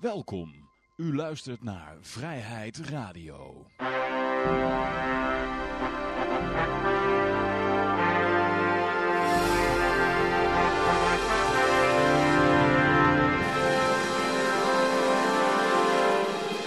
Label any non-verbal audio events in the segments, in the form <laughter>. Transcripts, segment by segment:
Welkom. U luistert naar Vrijheid Radio.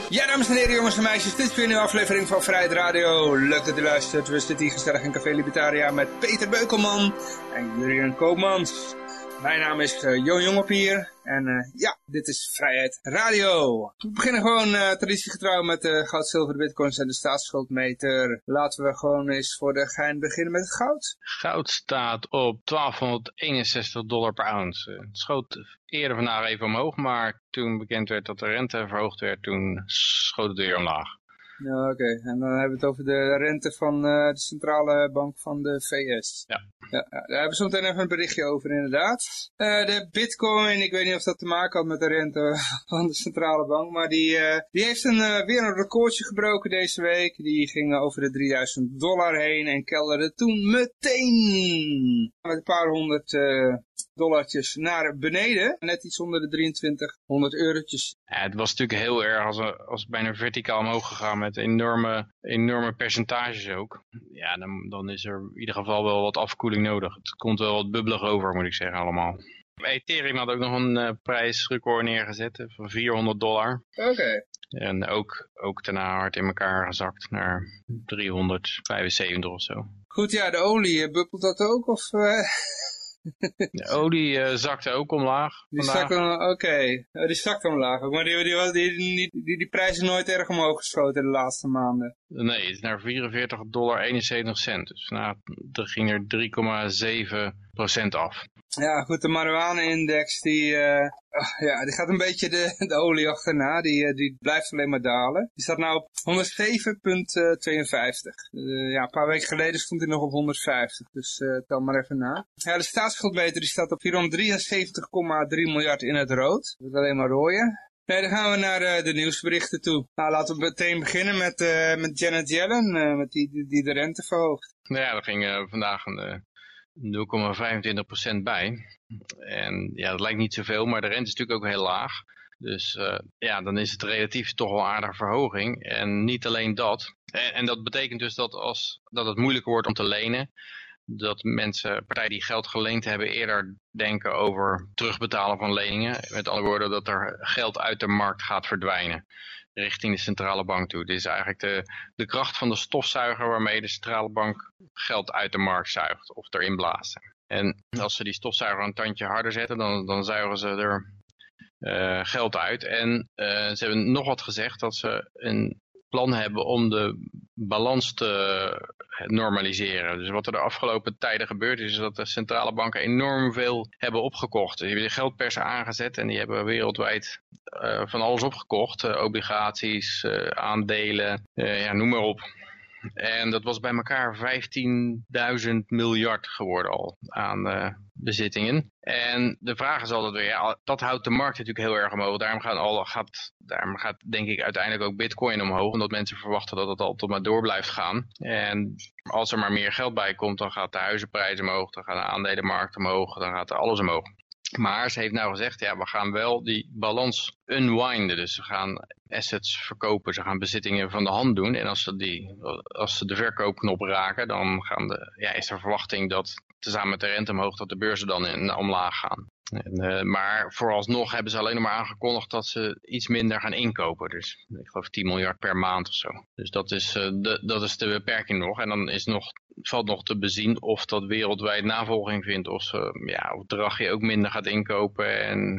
Ja, dames en heren, jongens en meisjes, dit is weer een nieuwe aflevering van Vrijheid Radio. Leuk dat u luistert. We zitten hier in Café Libertaria met Peter Beukelman en Jurien Koopmans. Mijn naam is uh, Joon Jongop hier en uh, ja, dit is Vrijheid Radio. We beginnen gewoon uh, traditiegetrouw met de goud, zilver, bitcoins en de staatsschuldmeter. Laten we gewoon eens voor de gein beginnen met het goud. Goud staat op 1261 dollar per ounce. Het schoot eerder vandaag even omhoog, maar toen bekend werd dat de rente verhoogd werd, toen schoot het weer omlaag. Ja, oké. En dan hebben we het over de rente van uh, de centrale bank van de VS. Ja. ja daar hebben we zo meteen even een berichtje over, inderdaad. Uh, de bitcoin, ik weet niet of dat te maken had met de rente <laughs> van de centrale bank, maar die, uh, die heeft een, weer een recordje gebroken deze week. Die ging over de 3000 dollar heen en kelderde toen meteen met een paar honderd dollartjes naar beneden. Net iets onder de 2300 eurotjes. Ja, het was natuurlijk heel erg als, als bijna verticaal omhoog gegaan met enorme, enorme percentages ook. Ja, dan, dan is er in ieder geval wel wat afkoeling nodig. Het komt wel wat bubbelig over, moet ik zeggen, allemaal. Ethereum had ook nog een uh, prijsrecord neergezet van 400 dollar. Oké. Okay. En ook, ook daarna hard in elkaar gezakt naar 375 of zo. Goed, ja, de olie, bubbelt dat ook? Of, uh... <laughs> De olie uh, zakte ook omlaag. Die zakte oké. Okay. die zakte omlaag. Maar die, die, die, die, die, prijs is nooit erg omhoog geschoten de laatste maanden. Nee, het is naar 44 dollar 71 cent. Dus nou, er ging er 3,7 procent af. Ja, goed, de marijuana-index die, uh, ja, die gaat een beetje de, de olie achterna. Die, uh, die blijft alleen maar dalen. Die staat nou op 107,52. Uh, ja, een paar weken geleden stond hij nog op 150. Dus tel maar even na. Ja, de staatsschuldmeter die staat op 473,3 miljard in het rood. Dat is alleen maar rooien. Nee, dan gaan we naar uh, de nieuwsberichten toe. Nou, laten we meteen beginnen met, uh, met Janet Yellen, uh, met die, die, die de rente verhoogt. Nou ja, er ging vandaag een 0,25% bij. En ja, dat lijkt niet zoveel, maar de rente is natuurlijk ook heel laag. Dus uh, ja, dan is het relatief toch wel aardige verhoging. En niet alleen dat. En, en, dat betekent dus dat, als, dat het moeilijker wordt om te lenen. Dat mensen, partijen die geld geleend hebben, eerder denken over terugbetalen van leningen. Met andere woorden, dat er geld uit de markt gaat verdwijnen richting de centrale bank toe. Dit is eigenlijk de, de kracht van de stofzuiger waarmee de centrale bank geld uit de markt zuigt of erin blaast. En als ze die stofzuiger een tandje harder zetten, dan, dan zuigen ze er uh, geld uit. En uh, ze hebben nog wat gezegd dat ze een plan hebben om de balans te normaliseren. Dus wat er de afgelopen tijden gebeurd is, is dat de centrale banken enorm veel hebben opgekocht. Die hebben de geldpersen aangezet en die hebben wereldwijd uh, van alles opgekocht. Uh, obligaties, aandelen, ja, noem maar op. En dat was bij elkaar 15.000 miljard geworden al aan uh, bezittingen. En de vraag is altijd weer, ja, dat houdt de markt natuurlijk heel erg omhoog. Daarom gaat, daarom gaat denk ik uiteindelijk ook bitcoin omhoog. Omdat mensen verwachten dat het altijd maar door blijft gaan. En als er maar meer geld bij komt, dan gaat de huizenprijs omhoog. Dan gaat de aandelenmarkt omhoog. Dan gaat alles omhoog. Maar ze heeft nou gezegd, ja, we gaan wel die balans unwinden. Dus we gaan assets verkopen, ze gaan bezittingen van de hand doen. En als ze, die, als ze de verkoopknop raken, dan gaan de, ja, is er verwachting dat tezamen met de rente omhoog, dat de beurzen dan in, omlaag gaan. En, uh, maar vooralsnog hebben ze alleen nog maar aangekondigd dat ze iets minder gaan inkopen. Dus ik geloof 10 miljard per maand of zo. Dus dat is, uh, de, dat is de beperking nog. En dan is nog, valt nog te bezien of dat wereldwijd navolging vindt. Of, ze, ja, of Draghi ook minder gaat inkopen. En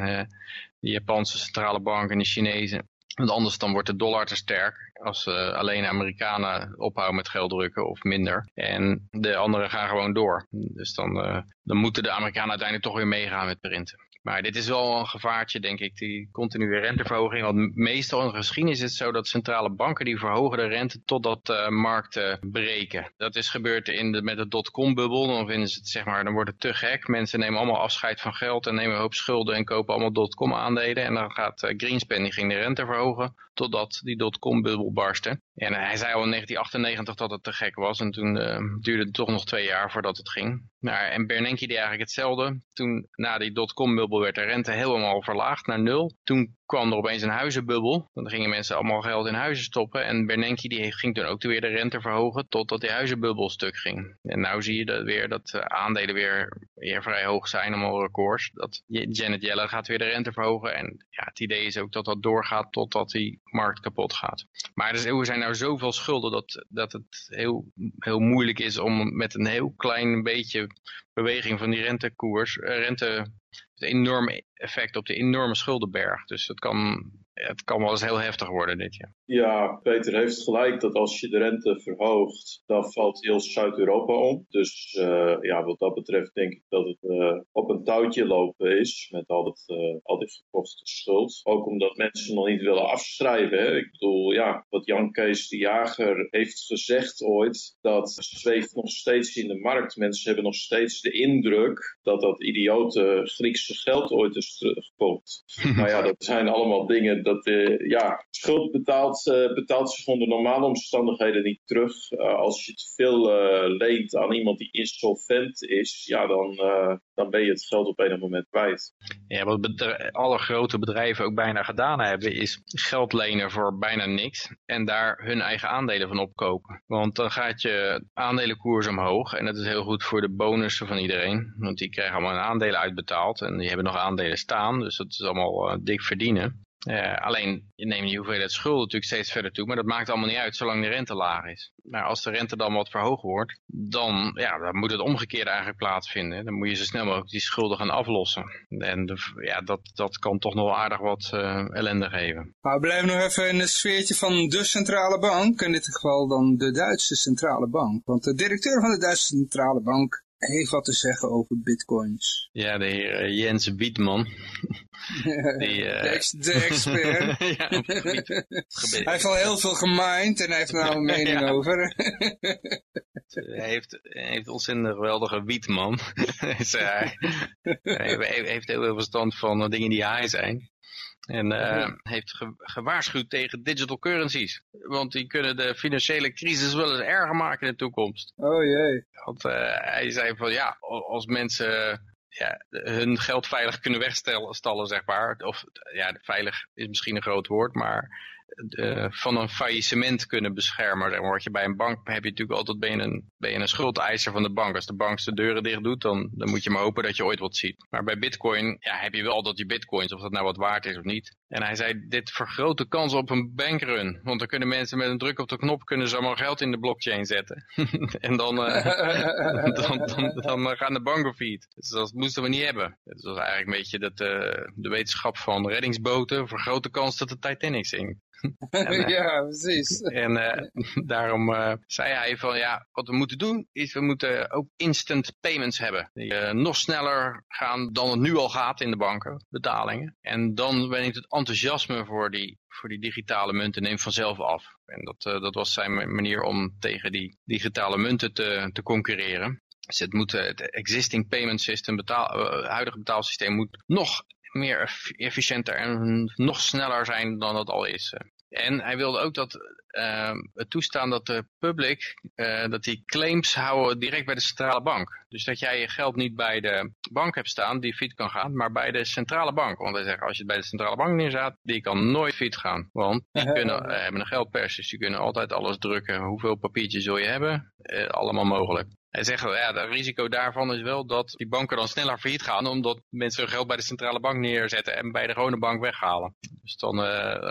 de Japanse centrale bank en de Chinese. Want anders dan wordt de dollar te sterk als uh, alleen Amerikanen ophouden met geld drukken of minder. En de anderen gaan gewoon door. Dus dan, uh, dan moeten de Amerikanen uiteindelijk toch weer meegaan met printen. Maar dit is wel een gevaartje, denk ik, die continue renteverhoging. Want meestal in de geschiedenis is het zo dat centrale banken die verhogen de rente totdat uh, markten breken. Dat is gebeurd in de, met de dotcom-bubbel. Dan vinden ze het, zeg maar, dan wordt het te gek. Mensen nemen allemaal afscheid van geld en nemen een hoop schulden en kopen allemaal dotcom aandelen. En dan gaat uh, Greenspan, die ging de rente verhogen totdat die dotcom-bubbel barstte. En hij zei al in 1998 dat het te gek was. En toen duurde het toch nog twee jaar voordat het ging. Nou, en Bernanke deed eigenlijk hetzelfde. Toen na die dotcom-bubbel werd de rente helemaal verlaagd naar nul. Toen kwam er opeens een huizenbubbel. Dan gingen mensen allemaal geld in huizen stoppen. En Bernanke die ging toen ook weer de rente verhogen totdat die huizenbubbel stuk ging. En nou zie je dat weer dat de aandelen weer, weer vrij hoog zijn, allemaal records. Dat Janet Yellen gaat weer de rente verhogen. En ja, het idee is ook dat dat doorgaat totdat die markt kapot gaat. Maar er zijn zoveel schulden dat, dat het heel, heel moeilijk is om met een heel klein beetje beweging van die rentekoers, eh, rente, het enorme effect op de enorme schuldenberg. Dus het kan, het kan wel eens heel heftig worden dit jaar. Ja, Peter heeft gelijk dat als je de rente verhoogt, dan valt heel Zuid-Europa om. Dus uh, ja, wat dat betreft denk ik dat het uh, op een touwtje lopen is met al, het, uh, al die gekochte schuld. Ook omdat mensen nog niet willen afschrijven. Hè. Ik bedoel, ja, wat Jan Kees de Jager heeft gezegd ooit, dat zweeft nog steeds in de markt. Mensen hebben nog steeds de indruk dat dat idiote Griekse geld ooit is teruggekomen. <laughs> maar ja, dat zijn allemaal dingen dat, ja, schuld betaalt uh, betaalt zich onder normale omstandigheden niet terug. Uh, als je te veel leent aan iemand die insolvent is, ja, dan, dan ben je het geld op een moment kwijt. Ja, wat alle grote bedrijven ook bijna gedaan hebben, is geld lenen voor bijna niks en daar hun eigen aandelen van opkopen. Want dan gaat je aandelenkoers omhoog en dat is heel goed voor de bonussen van iedereen. Want die krijgen allemaal aandelen uitbetaald en die hebben nog aandelen staan, dus dat is allemaal dik verdienen. Uh, alleen je neemt die hoeveelheid schulden natuurlijk steeds verder toe, maar dat maakt allemaal niet uit zolang de rente laag is. Maar als de rente dan wat verhoogd wordt, dan, ja, dan moet het omgekeerde eigenlijk plaatsvinden. Dan moet je zo snel mogelijk die schulden gaan aflossen. En ja, dat, dat kan toch nog aardig wat uh, ellende geven. Maar we blijven nog even in het sfeertje van de centrale bank, in dit geval dan de Duitse centrale bank. Want de directeur van de Duitse centrale bank heeft wat te zeggen over bitcoins. Ja, de heer uh, Jens Wiedman. <laughs> Die, uh... de, ex de, expert. <laughs> ja, <laughs> hij heeft al heel veel gemined en hij heeft nou een mening ja. over. hij heeft, heeft ontzettend geweldige Wiedman. dus, uh, hij heeft heel veel verstand van dingen die hij zijn. En uh, heeft ge gewaarschuwd tegen digital currencies. Want die kunnen de financiële crisis wel eens erger maken in de toekomst. Oh jee. Want uh, hij zei van ja, als mensen ja, hun geld veilig kunnen wegstallen, zeg maar. Of ja, veilig is misschien een groot woord, maar de, van een faillissement kunnen beschermen. Dan word je bij een bank, heb je natuurlijk altijd, ben je, een, ben je een schuldeiser van de bank. Als de bank zijn deuren dicht doet, dan, dan moet je maar hopen dat je ooit wat ziet. Maar bij bitcoin ja, heb je wel altijd die bitcoins, of dat nou wat waard is of niet. En hij zei, dit vergroot de kans op een bankrun. Want dan kunnen mensen met een druk op de knop kunnen ze allemaal geld in de blockchain zetten. <laughs> en dan, uh, <laughs> dan, dan, dan, gaan de banken failliet. Dus dat moesten we niet hebben. Dat was eigenlijk een beetje dat, uh, de wetenschap van reddingsboten vergroot de kans dat de Titanic zinkt. <laughs> en, ja, precies. En uh, daarom uh, zei hij van ja, wat we moeten doen is we moeten ook instant payments hebben. Die nog sneller gaan dan het nu al gaat in de banken, betalingen. En dan neemt het enthousiasme voor die, voor die digitale munten neemt vanzelf af. En dat, dat was zijn manier om tegen die digitale munten te, te concurreren. Dus het, moet, het existing payment system, betaal, huidige betaalsysteem moet nog meer efficiënter en nog sneller zijn dan het al is. En hij wilde ook dat uh, het toestaan dat de public, uh, dat die claims houden direct bij de centrale bank. Dus dat jij je geld niet bij de bank hebt staan die fiet kan gaan, maar bij de centrale bank. Want hij zegt, als je het bij de centrale bank neerzet, die kan nooit fiet gaan. Want die <laughs> kunnen, uh, hebben een geldpers, dus die kunnen altijd alles drukken. Hoeveel papiertjes wil je hebben? Uh, allemaal mogelijk. Hij zegt, ja, het risico daarvan is wel dat die banken dan sneller failliet gaan, omdat mensen hun geld bij de centrale bank neerzetten en bij de gewone bank weghalen. Dus dan uh,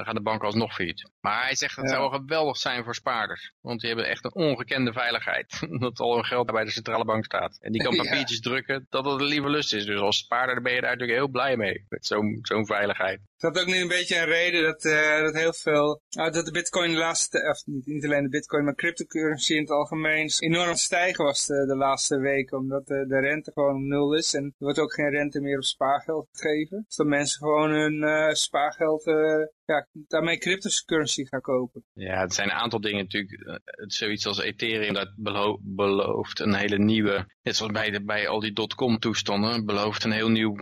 gaan de banken alsnog failliet. Maar hij zegt, het ja. zou geweldig zijn voor spaarders, want die hebben echt een ongekende veiligheid, <laughs> dat al hun geld bij de centrale bank staat. En die kan <laughs> papiertjes ja. drukken, dat het een lieve lust is. Dus als spaarder ben je daar natuurlijk heel blij mee, met zo'n zo'n veiligheid. Is dat ook niet een beetje een reden dat, uh, dat heel veel, uh, dat de bitcoin de laatste, of niet, niet alleen de bitcoin, maar cryptocurrency in het algemeen enorm stijgen was de, de laatste weken, omdat de, de rente gewoon nul is en er wordt ook geen rente meer op spaargeld gegeven. Dus dat mensen gewoon hun uh, spaargeld ja, daarmee cryptocurrency gaan kopen. Ja, het zijn een aantal dingen natuurlijk. Het zoiets als Ethereum, dat belo belooft een hele nieuwe, net zoals bij, de, bij al die dotcom toestanden, belooft een heel nieuw,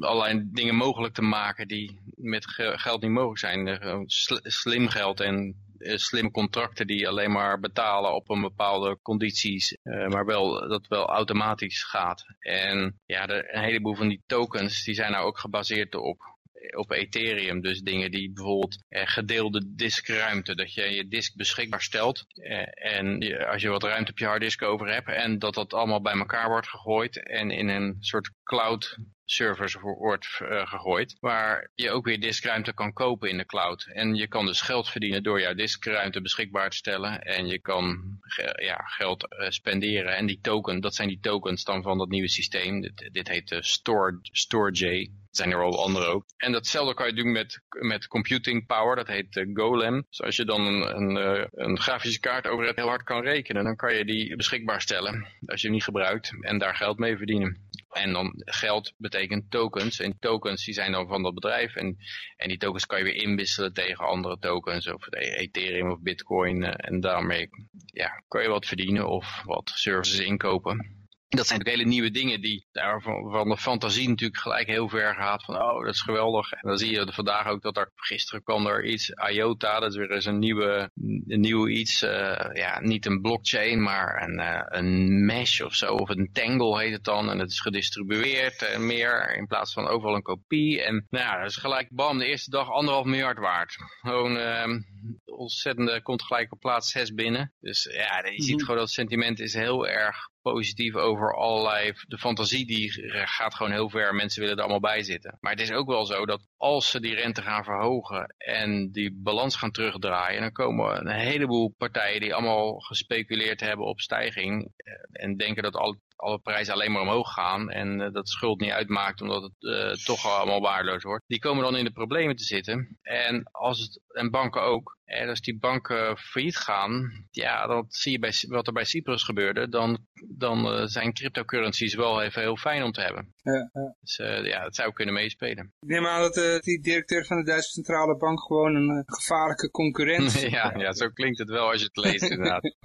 allerlei dingen mogelijk te maken die met geld niet mogelijk zijn. Sl slim geld en slimme contracten die alleen maar betalen op een bepaalde condities, maar wel dat wel automatisch gaat. En ja, de, een heleboel van die tokens die zijn nou ook gebaseerd op op Ethereum. Dus dingen die bijvoorbeeld eh, gedeelde diskruimte, dat je je disk beschikbaar stelt. Eh, en als je wat ruimte op je harddisk over hebt en dat dat allemaal bij elkaar wordt gegooid en in een soort cloud servers wordt uh, gegooid, waar je ook weer diskruimte kan kopen in de cloud. En je kan dus geld verdienen door jouw diskruimte beschikbaar te stellen en je kan ja, geld uh, spenderen. En die token, dat zijn die tokens dan van dat nieuwe systeem. Dit, dit heet uh, Store, StoreJ zijn er al andere ook. En datzelfde kan je doen met, met computing power, dat heet Golem. Dus als je dan een, een grafische kaart over het heel hard kan rekenen, dan kan je die beschikbaar stellen als je hem niet gebruikt en daar geld mee verdienen. En dan geld betekent tokens. En tokens die zijn dan van dat bedrijf. En, en die tokens kan je weer inwisselen tegen andere tokens. Of Ethereum of Bitcoin. Uh, en daarmee ja, kan je wat verdienen of wat services inkopen dat zijn hele nieuwe dingen die daar van, de fantasie natuurlijk gelijk heel ver gaat. Van oh, dat is geweldig. En dan zie je vandaag ook dat er, gisteren kwam er iets, IOTA, dat is weer eens een nieuwe, een nieuw iets. Uh, ja, niet een blockchain, maar een, uh, een mesh of zo. Of een tangle heet het dan. En het is gedistribueerd en meer in plaats van overal een kopie. En nou ja, dat is gelijk bam, de eerste dag anderhalf miljard waard. Gewoon uh, ontzettende, komt gelijk op plaats 6 binnen. Dus ja, je ziet mhm. gewoon dat sentiment is heel erg positief over allerlei... De fantasie die gaat gewoon heel ver. Mensen willen er allemaal bij zitten. Maar het is ook wel zo dat als ze die rente gaan verhogen en die balans gaan terugdraaien... dan komen een heleboel partijen die allemaal gespeculeerd hebben op stijging... Eh, en denken dat alle, alle prijzen alleen maar omhoog gaan en uh, dat schuld niet uitmaakt omdat het uh, toch allemaal waardeloos wordt. Die komen dan in de problemen te zitten. En, als het, en banken ook. En als die banken failliet gaan, ja, dan zie je bij, wat er bij Cyprus gebeurde, dan, dan uh, zijn cryptocurrencies wel even heel fijn om te hebben. Ja, ja. Dus uh, ja, dat zou kunnen meespelen. Ik neem aan dat uh, die directeur van de Duitse Centrale Bank gewoon een gevaarlijke concurrent <laughs> is. ja, ja, zo klinkt het wel als je het leest inderdaad. <laughs>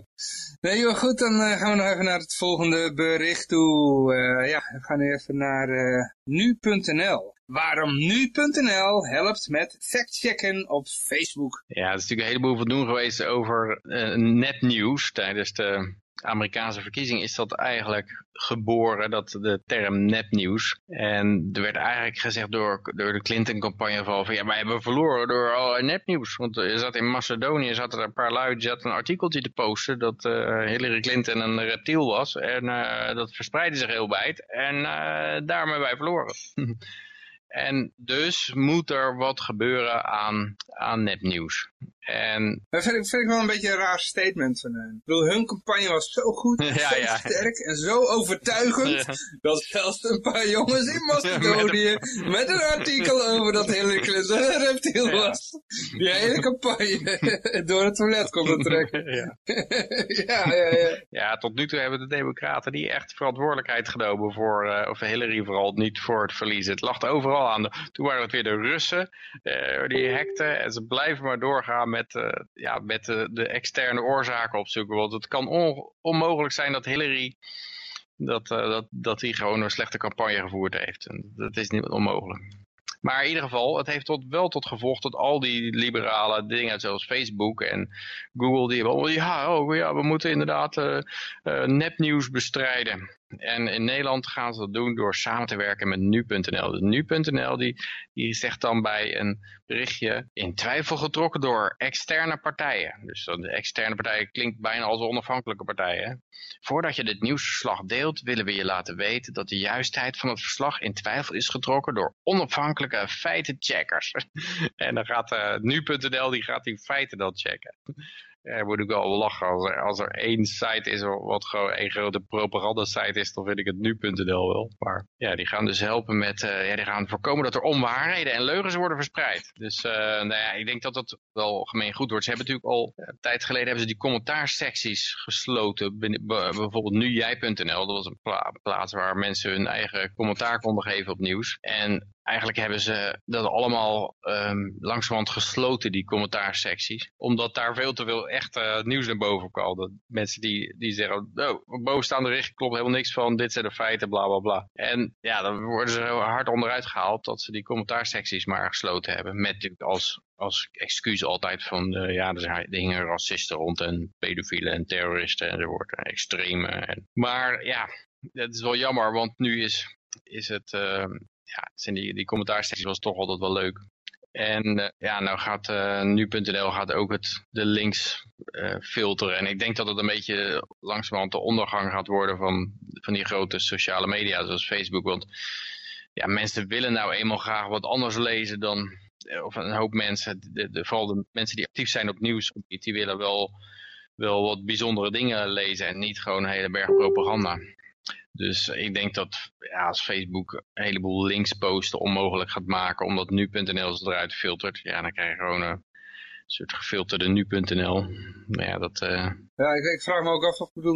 <laughs> nee joh, goed, dan gaan we nog even naar het volgende bericht toe. ja, we gaan even naar nu.nl. Waarom nu.nl helpt met factchecken op Facebook. Ja, er is natuurlijk een heleboel voldoen geweest over uh, netnieuws tijdens de Amerikaanse verkiezing is dat eigenlijk geboren, dat de term nepnieuws. En er werd eigenlijk gezegd door, door de Clinton-campagne van, ja, wij hebben verloren door al nepnieuws. Want er zat in Macedonië zat er een paar lui die een artikeltje te posten dat uh, Hillary Clinton een reptiel was. En uh, dat verspreidde zich heel wijd. En uh, daarom hebben wij verloren. <laughs> En dus moet er wat gebeuren aan, aan nepnieuws. En... Dat vind ik, vind ik wel een beetje een raar statement van hen. Ik bedoel, hun campagne was zo goed, <laughs> ja, zo ja. sterk en zo overtuigend, <laughs> dat zelfs een paar jongens in Macedonië <laughs> met een artikel over dat Hillary Clinton een reptiel was, die hele campagne door het toilet konden trekken. ja. ja, ja, ja. tot nu toe hebben de democraten die echt verantwoordelijkheid genomen voor, uh, of Hillary vooral niet voor het verliezen. Het lag overal aan. De, toen waren het weer de Russen, uh, die hackten en ze blijven maar doorgaan met, uh, ja, met de, de, externe oorzaken opzoeken. Want het kan onmogelijk zijn dat Hillary dat, uh, dat, dat hij gewoon een slechte campagne gevoerd heeft. En dat is niet onmogelijk. Maar in ieder geval, het heeft tot, wel tot gevolg dat al die liberale dingen zoals Facebook en Google, die hebben ja, oh, ja, we moeten inderdaad uh, nepnieuws bestrijden. En in Nederland gaan ze dat doen door samen te werken met nu.nl. Dus nu.nl die, die zegt dan bij een berichtje in twijfel getrokken door externe partijen. Dus de externe partijen klinkt bijna als onafhankelijke partijen. Voordat je dit nieuwsverslag deelt willen we je laten weten dat de juistheid van het verslag in twijfel is getrokken door onafhankelijke feitencheckers. <laughs> en dan gaat uh, nu.nl die gaat die feiten dan checken ja, moet ik wel lachen. Als er, als er één site is wat gewoon één grote propaganda site is, dan vind ik het nu.nl wel. Maar ja, die gaan dus helpen met, uh, ja, die gaan voorkomen dat er onwaarheden en leugens worden verspreid. Dus uh, nou ja, ik denk dat dat wel gemeen goed wordt. Ze hebben natuurlijk al, een tijd geleden hebben ze die commentaarsecties gesloten. Bijvoorbeeld nujij.nl, dat was een plaats waar mensen hun eigen commentaar konden geven op nieuws. En eigenlijk hebben ze dat allemaal um, langzamerhand gesloten, die commentaarsecties. Omdat daar veel te veel echt nieuws naar boven kwam. Mensen die, die zeggen, oh, bovenstaande richting klopt helemaal niks van, dit zijn de feiten, bla bla bla. En ja, dan worden ze hard onderuit gehaald dat ze die commentaarsecties maar gesloten hebben. Met natuurlijk als als excuus altijd van, uh, ja, er hingen racisten rond en pedofielen en terroristen en extreme. En, maar ja, dat is wel jammer, want nu is, is het, uh, ja, zijn die, die commentaarsectie was toch altijd wel leuk. En uh, ja, nou gaat uh, nu.nl gaat ook het, de links uh, filteren. En ik denk dat het een beetje langzamerhand de ondergang gaat worden van, van die grote sociale media zoals Facebook. Want ja, mensen willen nou eenmaal graag wat anders lezen dan, of een hoop mensen, de, de, vooral de mensen die actief zijn op nieuwsgebied, die willen wel, wel wat bijzondere dingen lezen en niet gewoon een hele berg propaganda. Dus ik denk dat ja, als Facebook een heleboel links posten onmogelijk gaat maken, omdat nu.nl ze eruit filtert, ja, dan krijg je gewoon een soort gefilterde nu.nl. Maar ja, dat... Uh... Ja, ik, ik, vraag me ook af of, ik bedoel,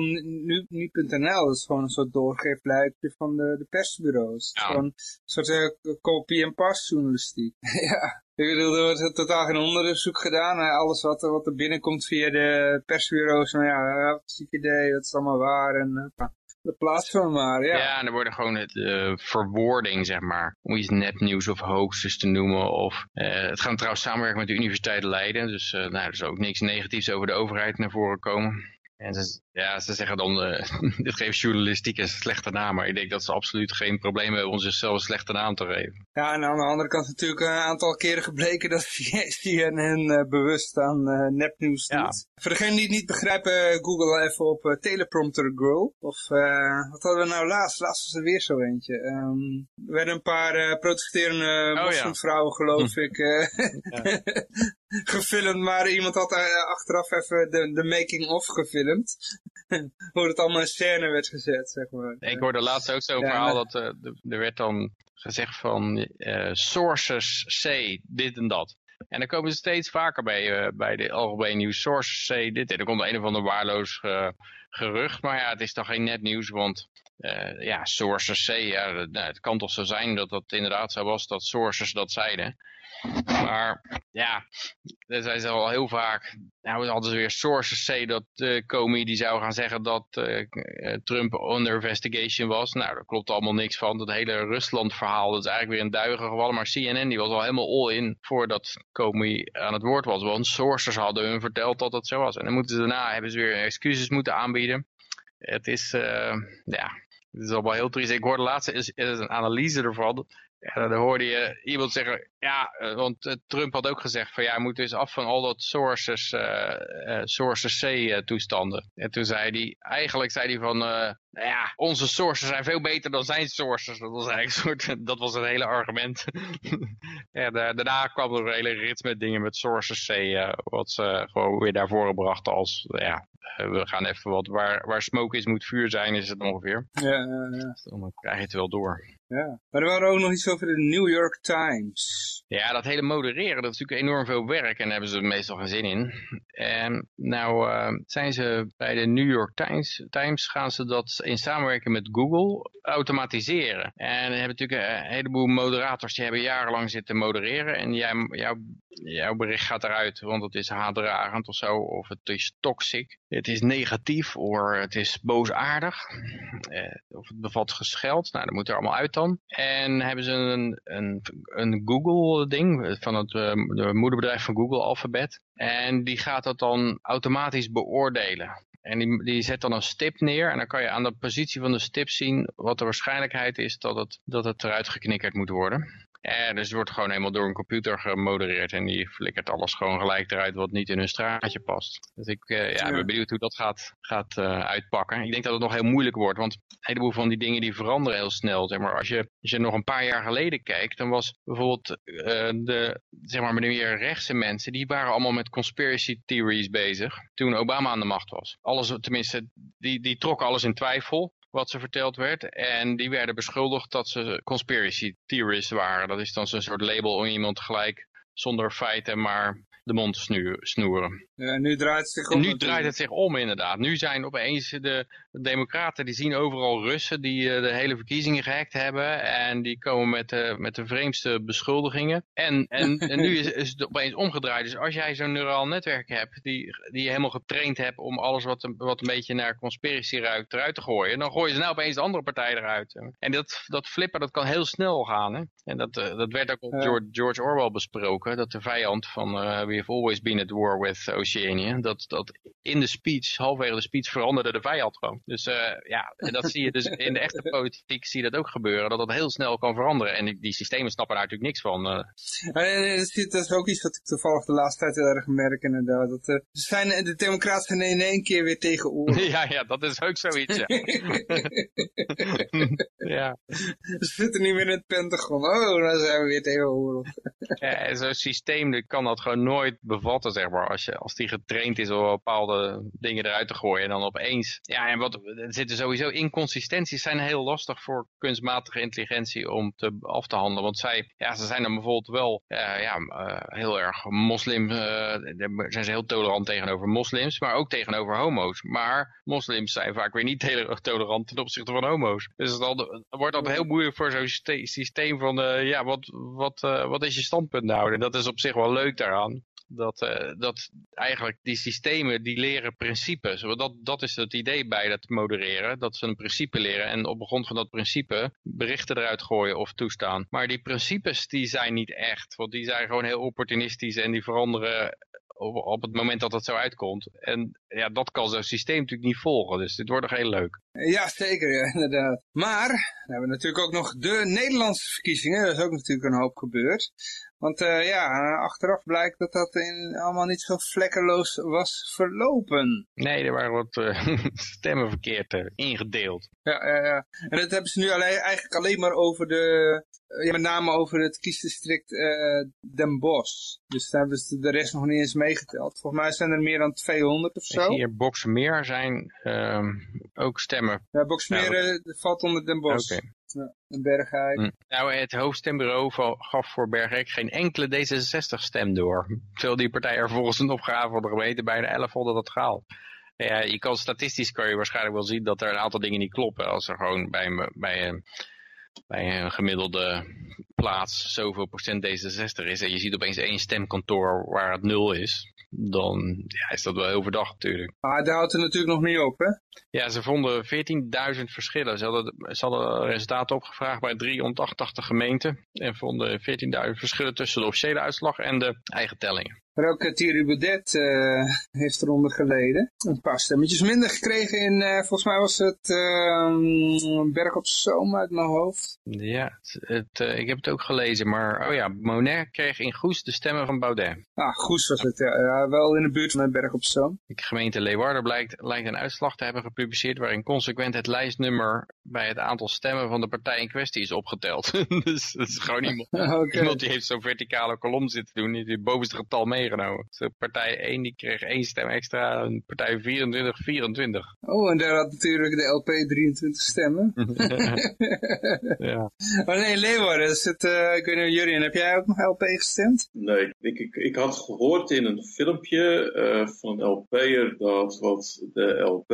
nu.nl is gewoon een soort doorgeefluikje van de, de persbureaus. Ja. Gewoon een soort uh, copy- en pas journalistiek. <laughs> ja. Ik bedoel, er wordt totaal geen onderzoek gedaan. Alles wat, wat er binnenkomt via de persbureaus, nou ja, wat ziek idee, dat is allemaal waar. En, uh, de plaats van maar, ja. Ja, en er worden gewoon de verwoording, zeg maar, om iets nepnieuws of hoaxes te noemen. Of, uh, het gaat trouwens samenwerken met de Universiteit Leiden, dus uh, nou, er is ook niks negatiefs over de overheid naar voren komen. En ze, ja, ze zeggen dan, uh, <laughs> dit geeft journalistiek een slechte naam, maar ik denk dat ze absoluut geen probleem hebben om zichzelf een slechte naam te geven. Ja, en aan de andere kant natuurlijk een aantal keren gebleken dat <laughs> CNN uh, bewust aan uh, nepnieuws doet. Ja. Voor degenen die het niet begrijpen, google even op uh, teleprompter girl. Of wat hadden we nou laatst? Laatst was er weer zo eentje. Um, er werden een paar protesterende oh, moslimvrouwen, ja. geloof hm. ik, ja. <laughs> gefilmd, maar iemand had achteraf even de, de making-of gefilmd. <laughs> Hoe het allemaal in scène werd gezet, zeg maar. Ik hoorde laatst ook zo'n verhaal dat uh, er werd dan gezegd van uh, sources C, dit en dat. En dan komen ze steeds vaker bij, uh, bij de algemeen nieuws. Sources C, dit en dan komt een of ander waarloos gerucht. Maar ja, het is toch geen net nieuws, want ja, sources C, ja, nou, het kan toch zo zijn dat dat inderdaad zo was dat sources dat zeiden. Maar ja, dat zijn ze al heel vaak. Nou, hadden ze weer sources C dat uh, Comey die zou gaan zeggen dat Trump under investigation was. Nou, daar klopt allemaal niks van. Dat hele Rusland verhaal, dat is eigenlijk weer een duigen gevallen. Maar CNN die was al helemaal all in voordat Comey aan het woord was. Want sources hadden hun verteld dat het zo was. En dan moeten ze daarna, hebben ze weer excuses moeten aanbieden. Het is, ja, het is allemaal heel triest. Ik hoorde laatst is, is een analyse ervan. Ja, dan hoorde je iemand zeggen, ja, eh, want eh, Trump had ook gezegd van ja, je moet dus af van al dat sources, uh, uh, sources C toestanden. En toen zei hij, eigenlijk zei hij van, nou ja, onze sources zijn veel beter dan zijn sources. Dat was eigenlijk een soort, <laughs> dat was het hele argument. <laughs> ja, daarna kwam er een hele rits met dingen met sources C, wat ze gewoon weer naar voren brachten als, ja, we gaan even wat, waar, waar smoke is moet vuur zijn, is het ongeveer. Ja, ja, ja. Dan krijg je het wel door. Ja, maar er waren ook nog iets over de New York Times. Ja, dat hele modereren, dat is natuurlijk enorm veel werk en daar hebben ze meestal geen zin in. En nou uh, zijn ze bij de New York Times, Times gaan ze dat in samenwerking met Google automatiseren. En hebben natuurlijk een heleboel moderators die hebben jarenlang zitten modereren en jouw, jouw bericht gaat eruit, want het is haatdragend of zo, of het is toxic, het is negatief, of het is boosaardig, eh, of het bevat gescheld. Nou, dat moet er allemaal uit dan. En hebben ze een, een, een Google ding van het uh, de moederbedrijf van Google Alphabet. En die gaat dat dan automatisch beoordelen. En die, die zet dan een stip neer en dan kan je aan de positie van de stip zien wat de waarschijnlijkheid is dat het, dat het eruit geknikkerd moet worden. En dus het wordt gewoon helemaal door een computer gemodereerd en die flikkert alles gewoon gelijk eruit wat niet in hun straatje past. Dus ik uh, ja, ben benieuwd hoe dat gaat, gaat uh, uitpakken. Ik denk dat het nog heel moeilijk wordt, want een heleboel van die dingen die veranderen heel snel. Zeg maar, als, je, als je nog een paar jaar geleden kijkt, dan was bijvoorbeeld uh, de, zeg maar, meer rechtse mensen, die waren allemaal met conspiracy theories bezig toen Obama aan de macht was. Alles, tenminste, die, die trokken alles in twijfel wat ze verteld werd. En die werden beschuldigd dat ze conspiracy theorists waren. Dat is dan zo'n soort label om iemand gelijk zonder feiten maar de mond snoeren. Ja, nu draait het zich om. En nu natuurlijk. draait het zich om inderdaad. Nu zijn opeens de democraten, die zien overal Russen die eh, de hele verkiezingen gehackt hebben. En die komen met, de met de vreemdste beschuldigingen. En, en, en nu is, is het opeens omgedraaid. Dus als jij zo'n neuraal netwerk hebt, die, die je helemaal getraind hebt om alles wat, een- wat een beetje naar conspiracy ruikt eruit te gooien. Dan gooien ze nou opeens de andere partij eruit. En dat, dat flippen, dat kan heel snel gaan. Hè? En dat, eh, dat werd ook op. George, George Orwell besproken. Dat de vijand van eh We have always been at war with Dat, dat in de speech, halverwege de speech, veranderde de vijand gewoon. Dus eh, ja, en dat zie je dus in de echte politiek zie je dat ook gebeuren. Dat dat heel snel kan veranderen. En die, die systemen snappen daar natuurlijk niks van. eh. Eh, dat is- dat is ook iets wat ik toevallig de laatste tijd heel erg merk inderdaad. Dat, zijn, de democraten zijn in één keer weer tegen oorlog. <laughs> ja, ja, dat is ook zoiets. Ja. <laughs> ja. Ze zitten niet meer in het Pentagon. Oh, dan zijn we weer tegen oorlog. Ja, zo'n systeem kan dat gewoon nooit bevatten, zeg maar. Als, je, als die getraind is om bepaalde dingen eruit te gooien. En dan opeens... Ja, en wat, er zitten sowieso inconsistenties zijn heel lastig voor kunstmatige intelligentie om te, af te handelen. Want zij, ja, ze zijn dan bijvoorbeeld wel eh, ja, eh, heel erg moslim... eh, zijn ze heel tolerant tegenover moslims, maar ook tegenover homo's. Maar moslims zijn vaak weer niet tele- tolerant ten opzichte van homo's. Dus dan dan wordt dat heel moeilijk voor zo'n syste- systeem van... ja, wat, wat, wat is je standpunt nou? En dat is op zich wel leuk daaraan. Dat, eh, dat eigenlijk die systemen die leren principes. Dat, dat is het idee bij dat modereren. Dat ze een principe leren en op grond van dat principe berichten eruit gooien of toestaan. Maar die principes die zijn niet echt. Want die zijn gewoon heel opportunistisch en die veranderen op, het moment dat het zo uitkomt. En ja, dat kan zo'n systeem natuurlijk niet volgen. Dus dit wordt nog heel leuk. Ja, zeker, ja, <laughs> inderdaad. Maar, dan hebben we natuurlijk ook nog de Nederlandse verkiezingen. Dat is ook natuurlijk een hoop gebeurd. Want eh, ja, achteraf blijkt dat dat in, allemaal niet zo vlekkeloos was verlopen. Nee, er waren wat eh, <laughs> stemmen verkeerd eh, ingedeeld. Ja, ja, ja. En dat hebben ze nu alleen, eigenlijk alleen maar over de, ja, met name over het kiesdistrict Den Bosch. Dus daar hebben ze de rest nog niet eens meegeteld. Volgens mij zijn er meer dan 200 of zo. hier Boxmeer zijn ehm, ook stemmen. Ja, Boksmeer Nou, valt onder Den Bosch. Oké. Ja, en Bergijk. Hm. Nou, het hoofdstembureau gaf voor Bergrijk geen enkele D66-stem door. Terwijl die partij er volgens een opgave van de gemeente bijna 1100 had gehaald. Ja, je kan, statistisch kan je waarschijnlijk wel zien dat er een aantal dingen niet kloppen. Als er gewoon bij, bij, een, bij een gemiddelde plaats zoveel procent D66 is. En je ziet opeens één stemkantoor waar het nul is. Dan ja, is dat wel heel verdacht natuurlijk. Maar daar houdt het natuurlijk nog niet op, hè? Ja, ze vonden 14.000 verschillen. Ze hadden, ze hadden resultaten opgevraagd bij 388 gemeenten. En vonden 14.000 verschillen tussen de officiële uitslag en de eigen tellingen. Maar ook uh, Thierry Baudet eh, heeft eronder geleden. Een paar stemmetjes minder gekregen in, eh, volgens mij was het eh, Berg op Zoom uit mijn hoofd. Ja, het, het, eh, ik heb het ook gelezen. Maar oh ja, Monet kreeg in Goes de stemmen van Baudet. Ah, Goes was het, ja. Ja, wel in de buurt van Berg op Zoom. De gemeente Leeuwarden blijkt, lijkt een uitslag te hebben gepubliceerd waarin consequent het lijstnummer bij het aantal stemmen van de partij in kwestie is opgeteld. <laughs> dus dat is gewoon iemand, <laughs> Oké. iemand die heeft zo'n verticale kolom zitten doen, die heeft het bovenste getal meegenomen. Dus partij 1 die kreeg één stem extra, en partij 24, 24. Oh, en daar had natuurlijk de LP 23 stemmen. <laughs> ja. Oh nee, Leeuwarden, is het, eh, ik weet niet, Jurien, heb jij ook nog LP gestemd? Nee, ik, ik, ik had gehoord in een filmpje eh, van een LP'er dat wat de LP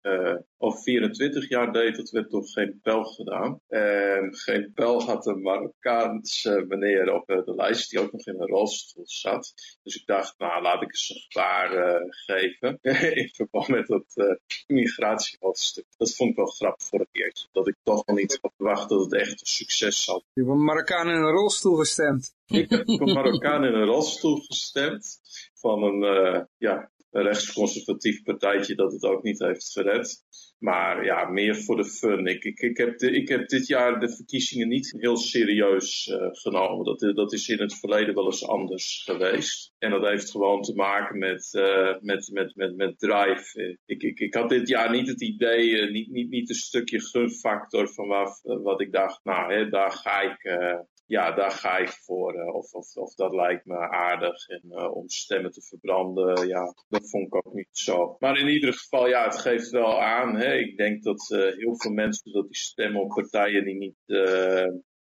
eh, al 24 jaar deed, dat werd toch geen pijl gedaan. En geen pijl had een Marokkaanse meneer op eh, de lijst die ook nog in een rolstoel zat. Dus ik dacht, nou laat ik eens een gebaar eh, geven <laughs> in verband met dat eh migratiehoofdstuk. Dat vond ik wel grappig voor het eerst. Dat ik toch wel niet had verwacht dat het echt een succes zou Marokkaan in een rolstoel gestemd. <laughs> ik heb een Marokkaan in een rolstoel gestemd. Van een, eh, ja, rechtsconservatief partijtje dat het ook niet heeft gered. Maar ja, meer voor de fun. Ik, ik, ik, heb, de, ik heb dit jaar de verkiezingen niet heel serieus eh, genomen. Dat, dat is in het verleden wel eens anders geweest. En dat heeft gewoon te maken met, eh, met, met, met, met drive. Ik, ik, ik had dit jaar niet het idee, eh, niet, niet, niet een stukje gunfactor van wat ik dacht, nou, hè, daar ga ik, ja, daar ga ik voor. eh, of, of, of dat lijkt me aardig. En eh, om stemmen te verbranden, ja, dat vond ik ook niet zo. Maar in ieder geval, ja, het geeft wel aan. Hè. Ik denk dat eh, heel veel mensen dat die stemmen op partijen die niet,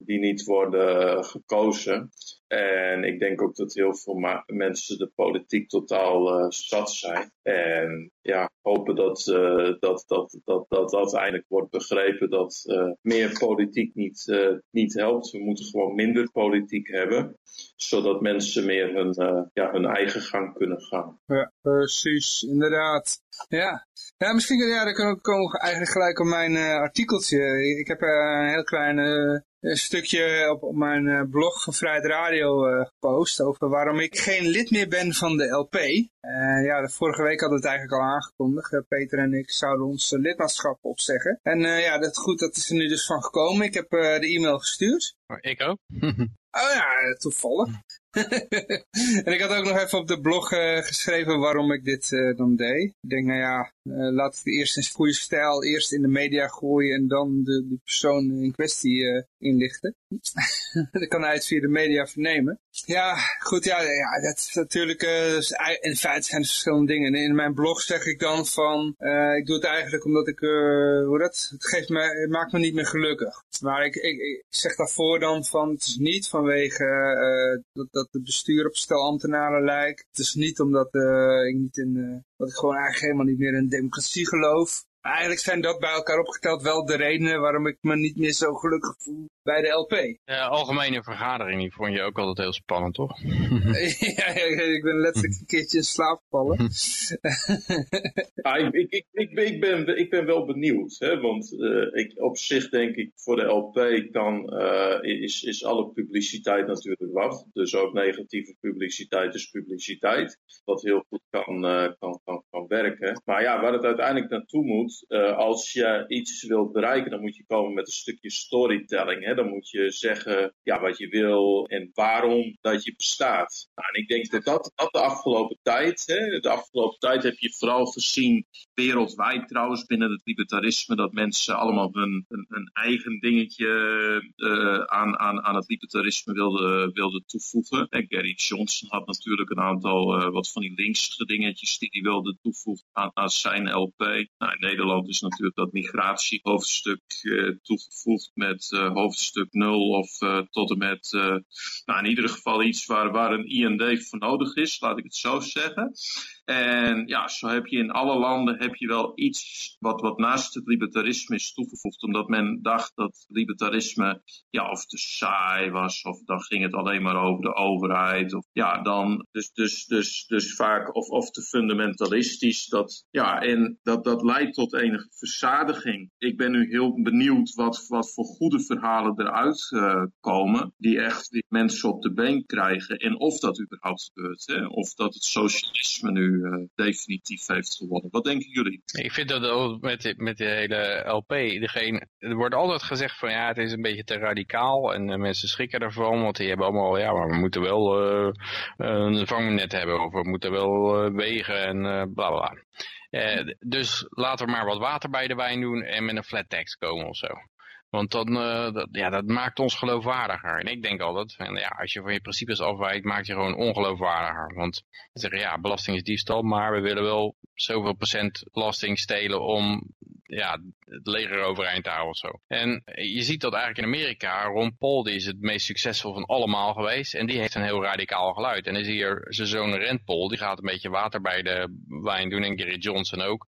die niet worden gekozen. En ik denk ook dat heel veel mensen de politiek totaal uh, zat zijn. En ja, hopen dat, uh, dat, dat, dat, dat, dat eindelijk wordt begrepen dat uh, meer politiek niet, niet helpt. We moeten gewoon minder politiek hebben, zodat mensen meer hun, ja, hun eigen gang kunnen gaan. Ja, precies, inderdaad. Ja, ja misschien ja, dan komen we eigenlijk gelijk op mijn artikeltje. Ik heb een heel klein een stukje op, op mijn eh, blog van Vrijheid Radio uh, gepost over waarom ik geen lid meer ben van de LP. Uh, ja, de vorige week hadden we het eigenlijk al aangekondigd. Peter en ik zouden ons lidmaatschap opzeggen. En ja, dat, goed, dat is er nu dus van gekomen. Ik heb de e-mail gestuurd. Oh, ik ook. <laughs> oh ja, toevallig. <laughs> en ik had ook nog even op de blog uh, geschreven waarom ik dit uh, dan deed. Ik denk, nou ja, uh, laat het eerst in goede stijl eerst in de media gooien en dan de, de persoon in kwestie inlichten. <laughs> dan kan hij het via de media vernemen. Ja, goed, ja, ja dat is natuurlijk, in feite zijn er verschillende dingen. In mijn blog zeg ik dan van, ik doe het eigenlijk omdat ik, hoe dat, het geeft me, het maakt me niet meer gelukkig. Maar ik, ik, ik zeg daarvoor dan van, het is niet vanwege dat dat het bestuur op stel ambtenaren lijkt. Het is niet omdat uh, ik niet in, uh, dat ik gewoon eigenlijk helemaal niet meer in democratie geloof. Eigenlijk zijn dat bij elkaar opgeteld wel de redenen waarom ik me niet meer zo gelukkig voel bij de LP. De <laughs> algemene vergadering, die vond je ook altijd heel spannend, toch? <laughs> ja, ik ben letterlijk een keertje in slaap gevallen. <laughs> ah, ik, ik, ik, ik, ben, ik, ben, ik ben wel benieuwd, hè, want uh, ik, op zich denk ik voor de LP kan, uh, is, is alle publiciteit natuurlijk wat. Dus ook negatieve publiciteit is publiciteit, wat heel goed kan, uh, kan, kan, kan werken. Maar ja, waar het uiteindelijk naartoe moet, als je iets wilt bereiken, dan moet je komen met een stukje storytelling. Hè? Dan moet je zeggen ja, wat je wil en waarom dat je bestaat. Nou, en ik denk dat dat, dat de afgelopen tijd, hè, de afgelopen tijd heb je vooral gezien, wereldwijd trouwens, binnen het libertarisme, dat mensen allemaal hun, eigen dingetje uh, aan, aan, aan het libertarisme wilden, wilden toevoegen. En Gary Johnson had natuurlijk een aantal uh, wat van die linkse dingetjes die hij wilde toevoegen aan, aan zijn LP. Nou, in Nederland is natuurlijk dat migratiehoofdstuk uh, toegevoegd met hoofdstuk stuk 0 of uh, tot en met, nou in ieder geval iets waar, waar een IND voor nodig is, laat ik het zo zeggen. En ja, zo heb je in alle landen heb je wel iets wat, wat naast het libertarisme is toegevoegd. Omdat men dacht dat libertarisme ja, of te saai was. Of dan ging het alleen maar over de overheid. Of ja, dan dus, dus, dus, dus vaak of, of te fundamentalistisch. Dat, ja, en dat, dat leidt tot enige verzadiging. Ik ben nu heel benieuwd wat, wat voor goede verhalen eruit uh, komen. Die echt die mensen op de been krijgen. En of dat überhaupt gebeurt. Hè? Of dat het socialisme nu uh, definitief heeft gewonnen. Wat denken jullie? Ik vind dat met, met de hele LP, degene, er wordt altijd gezegd van ja, het is een beetje te radicaal en uh, mensen schrikken ervan, want die hebben allemaal, ja, maar we moeten wel uh, een vangnet hebben of we moeten wel wegen en bla bla. dus laten we maar wat water bij de wijn doen en met een flat tax komen of zo. Want dan, uh, dat, ja, dat maakt ons geloofwaardiger. En ik denk altijd, en ja, als je van je principes afwijkt, maakt je gewoon ongeloofwaardiger. Want ze zeggen, ja, belasting is diefstal, maar we willen wel zoveel procent belasting stelen om ja, het leger overeind te houden of zo. En je ziet dat eigenlijk in Amerika, Ron Paul die is het meest succesvol van allemaal geweest. En die heeft een heel radicaal geluid. En dan zie je zijn zoon Rand Paul, die gaat een beetje water bij de wijn doen. En Gary Johnson ook.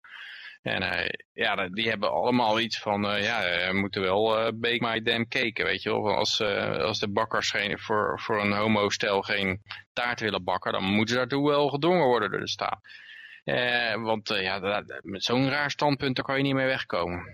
En uh, ja, die hebben allemaal iets van, uh, ja, we moeten wel uh, bake my damn cake, weet je wel. Als, als de bakkers geen, voor, voor een homostel geen taart willen bakken, dan moeten ze daartoe wel gedwongen worden door de staat. want ja, met zo'n raar standpunt, kan je niet mee wegkomen.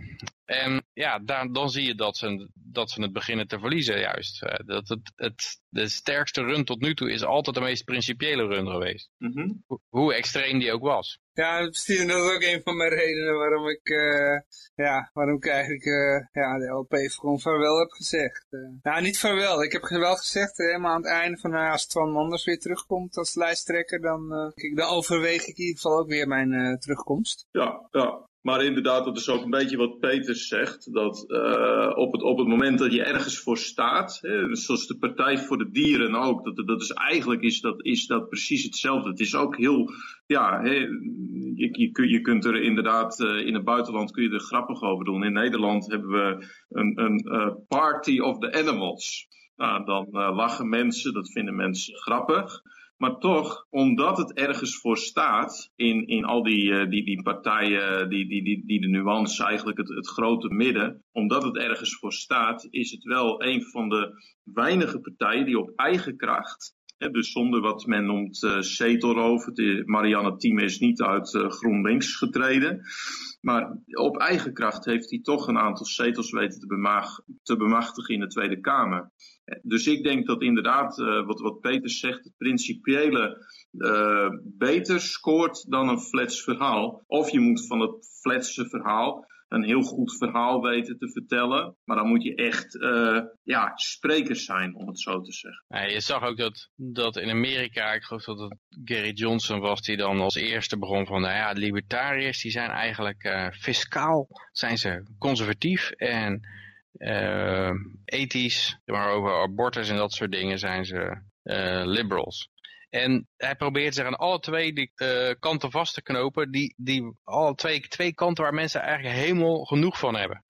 En ja, daar, dan zie je dat ze, dat ze het beginnen te verliezen juist. dat het, het, de sterkste run tot nu toe is altijd de meest principiële run geweest. Mm -hmm. hoe, hoe extreem die ook was. Ja, dat is ook een van mijn redenen waarom ik, uh, ja, waarom ik eigenlijk uh, ja, de LP gewoon vaarwel heb gezegd. Uh, nou, niet vaarwel. Ik heb wel gezegd, helemaal aan het einde van, nou, als Twan Manders weer terugkomt als lijsttrekker, dan, dan overweeg ik in ieder geval ook weer mijn terugkomst. Ja, ja. Maar inderdaad, dat is ook een beetje wat Peter zegt. Dat uh, op, het, op het moment dat je ergens voor staat, hè, zoals de Partij voor de Dieren ook, dat, dat is eigenlijk is dat, is dat precies hetzelfde. Het is ook heel, ja, hè, je, je, je kunt er inderdaad, uh, in het buitenland kun je er grappig over doen. In Nederland hebben we een, een uh, party of the animals. Nou, dan lachen mensen, dat vinden mensen grappig. Maar toch, omdat het ergens voor staat, in, in al die, uh, die, die partijen, die, die, die, die de nuance, eigenlijk het, het grote midden, omdat het ergens voor staat, is het wel een van de weinige partijen die op eigen kracht, dus zonder wat men noemt uh, zetelroof, Marianne Thieme is niet uit uh, GroenLinks getreden, maar op eigen kracht heeft hij toch een aantal zetels weten te bemachtigen in de Tweede Kamer. Dus ik denk dat inderdaad, uh, wat, wat Peter zegt, het principiële uh, beter scoort dan een flats verhaal. Of je moet van het flatse verhaal een heel goed verhaal weten te vertellen. Maar dan moet je echt uh, ja, spreker zijn, om het zo te zeggen. Je zag ook dat, dat in Amerika, ik geloof dat het Gary Johnson was, die dan als eerste begon van, nou ja, libertariërs die zijn eigenlijk fiscaal, zijn ze conservatief en uh, ethisch, maar over abortus en dat soort dingen zijn ze uh, liberals. En hij probeert zich aan alle twee die uh, kanten vast te knopen, die, die alle twee, twee kanten waar mensen eigenlijk helemaal genoeg van hebben.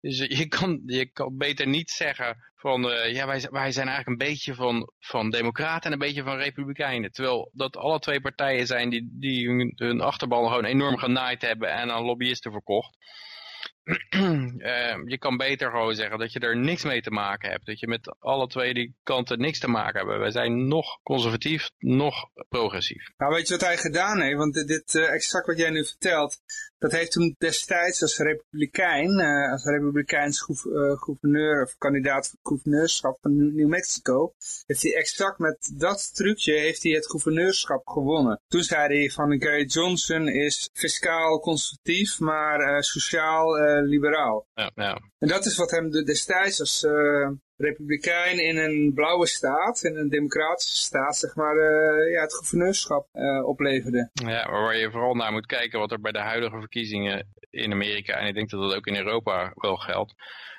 Dus je kan, je kan beter niet zeggen van, uh, ja, wij, wij zijn eigenlijk een beetje van, van democraten en een beetje van republikeinen. Terwijl dat alle twee partijen zijn die, die hun, hun achterban gewoon enorm genaaid hebben en aan lobbyisten verkocht. Uh, <clears throat> je kan beter gewoon zeggen dat je er niks mee te maken hebt. Dat je met alle twee die kanten niks te maken hebt. Wij zijn nog conservatief, nog progressief. Nou, weet je wat hij gedaan heeft? Want dit, uh, exact wat jij nu vertelt, dat heeft toen destijds als republikein, uh, als republikeins gouverneur of kandidaat voor gouverneurschap van New Mexico, heeft hij exact met dat trucje heeft hij het gouverneurschap gewonnen. Toen zei hij van Gary Johnson is fiscaal conservatief, maar sociaal liberaal. Ja, ja. En dat is wat hem destijds als republikein in een blauwe staat, in een democratische staat, zeg maar, uh, ja, het gouverneurschap uh, opleverde. Ja, maar waar je vooral naar moet kijken wat er bij de huidige verkiezingen in Amerika, en ik denk dat dat ook in Europa wel geldt,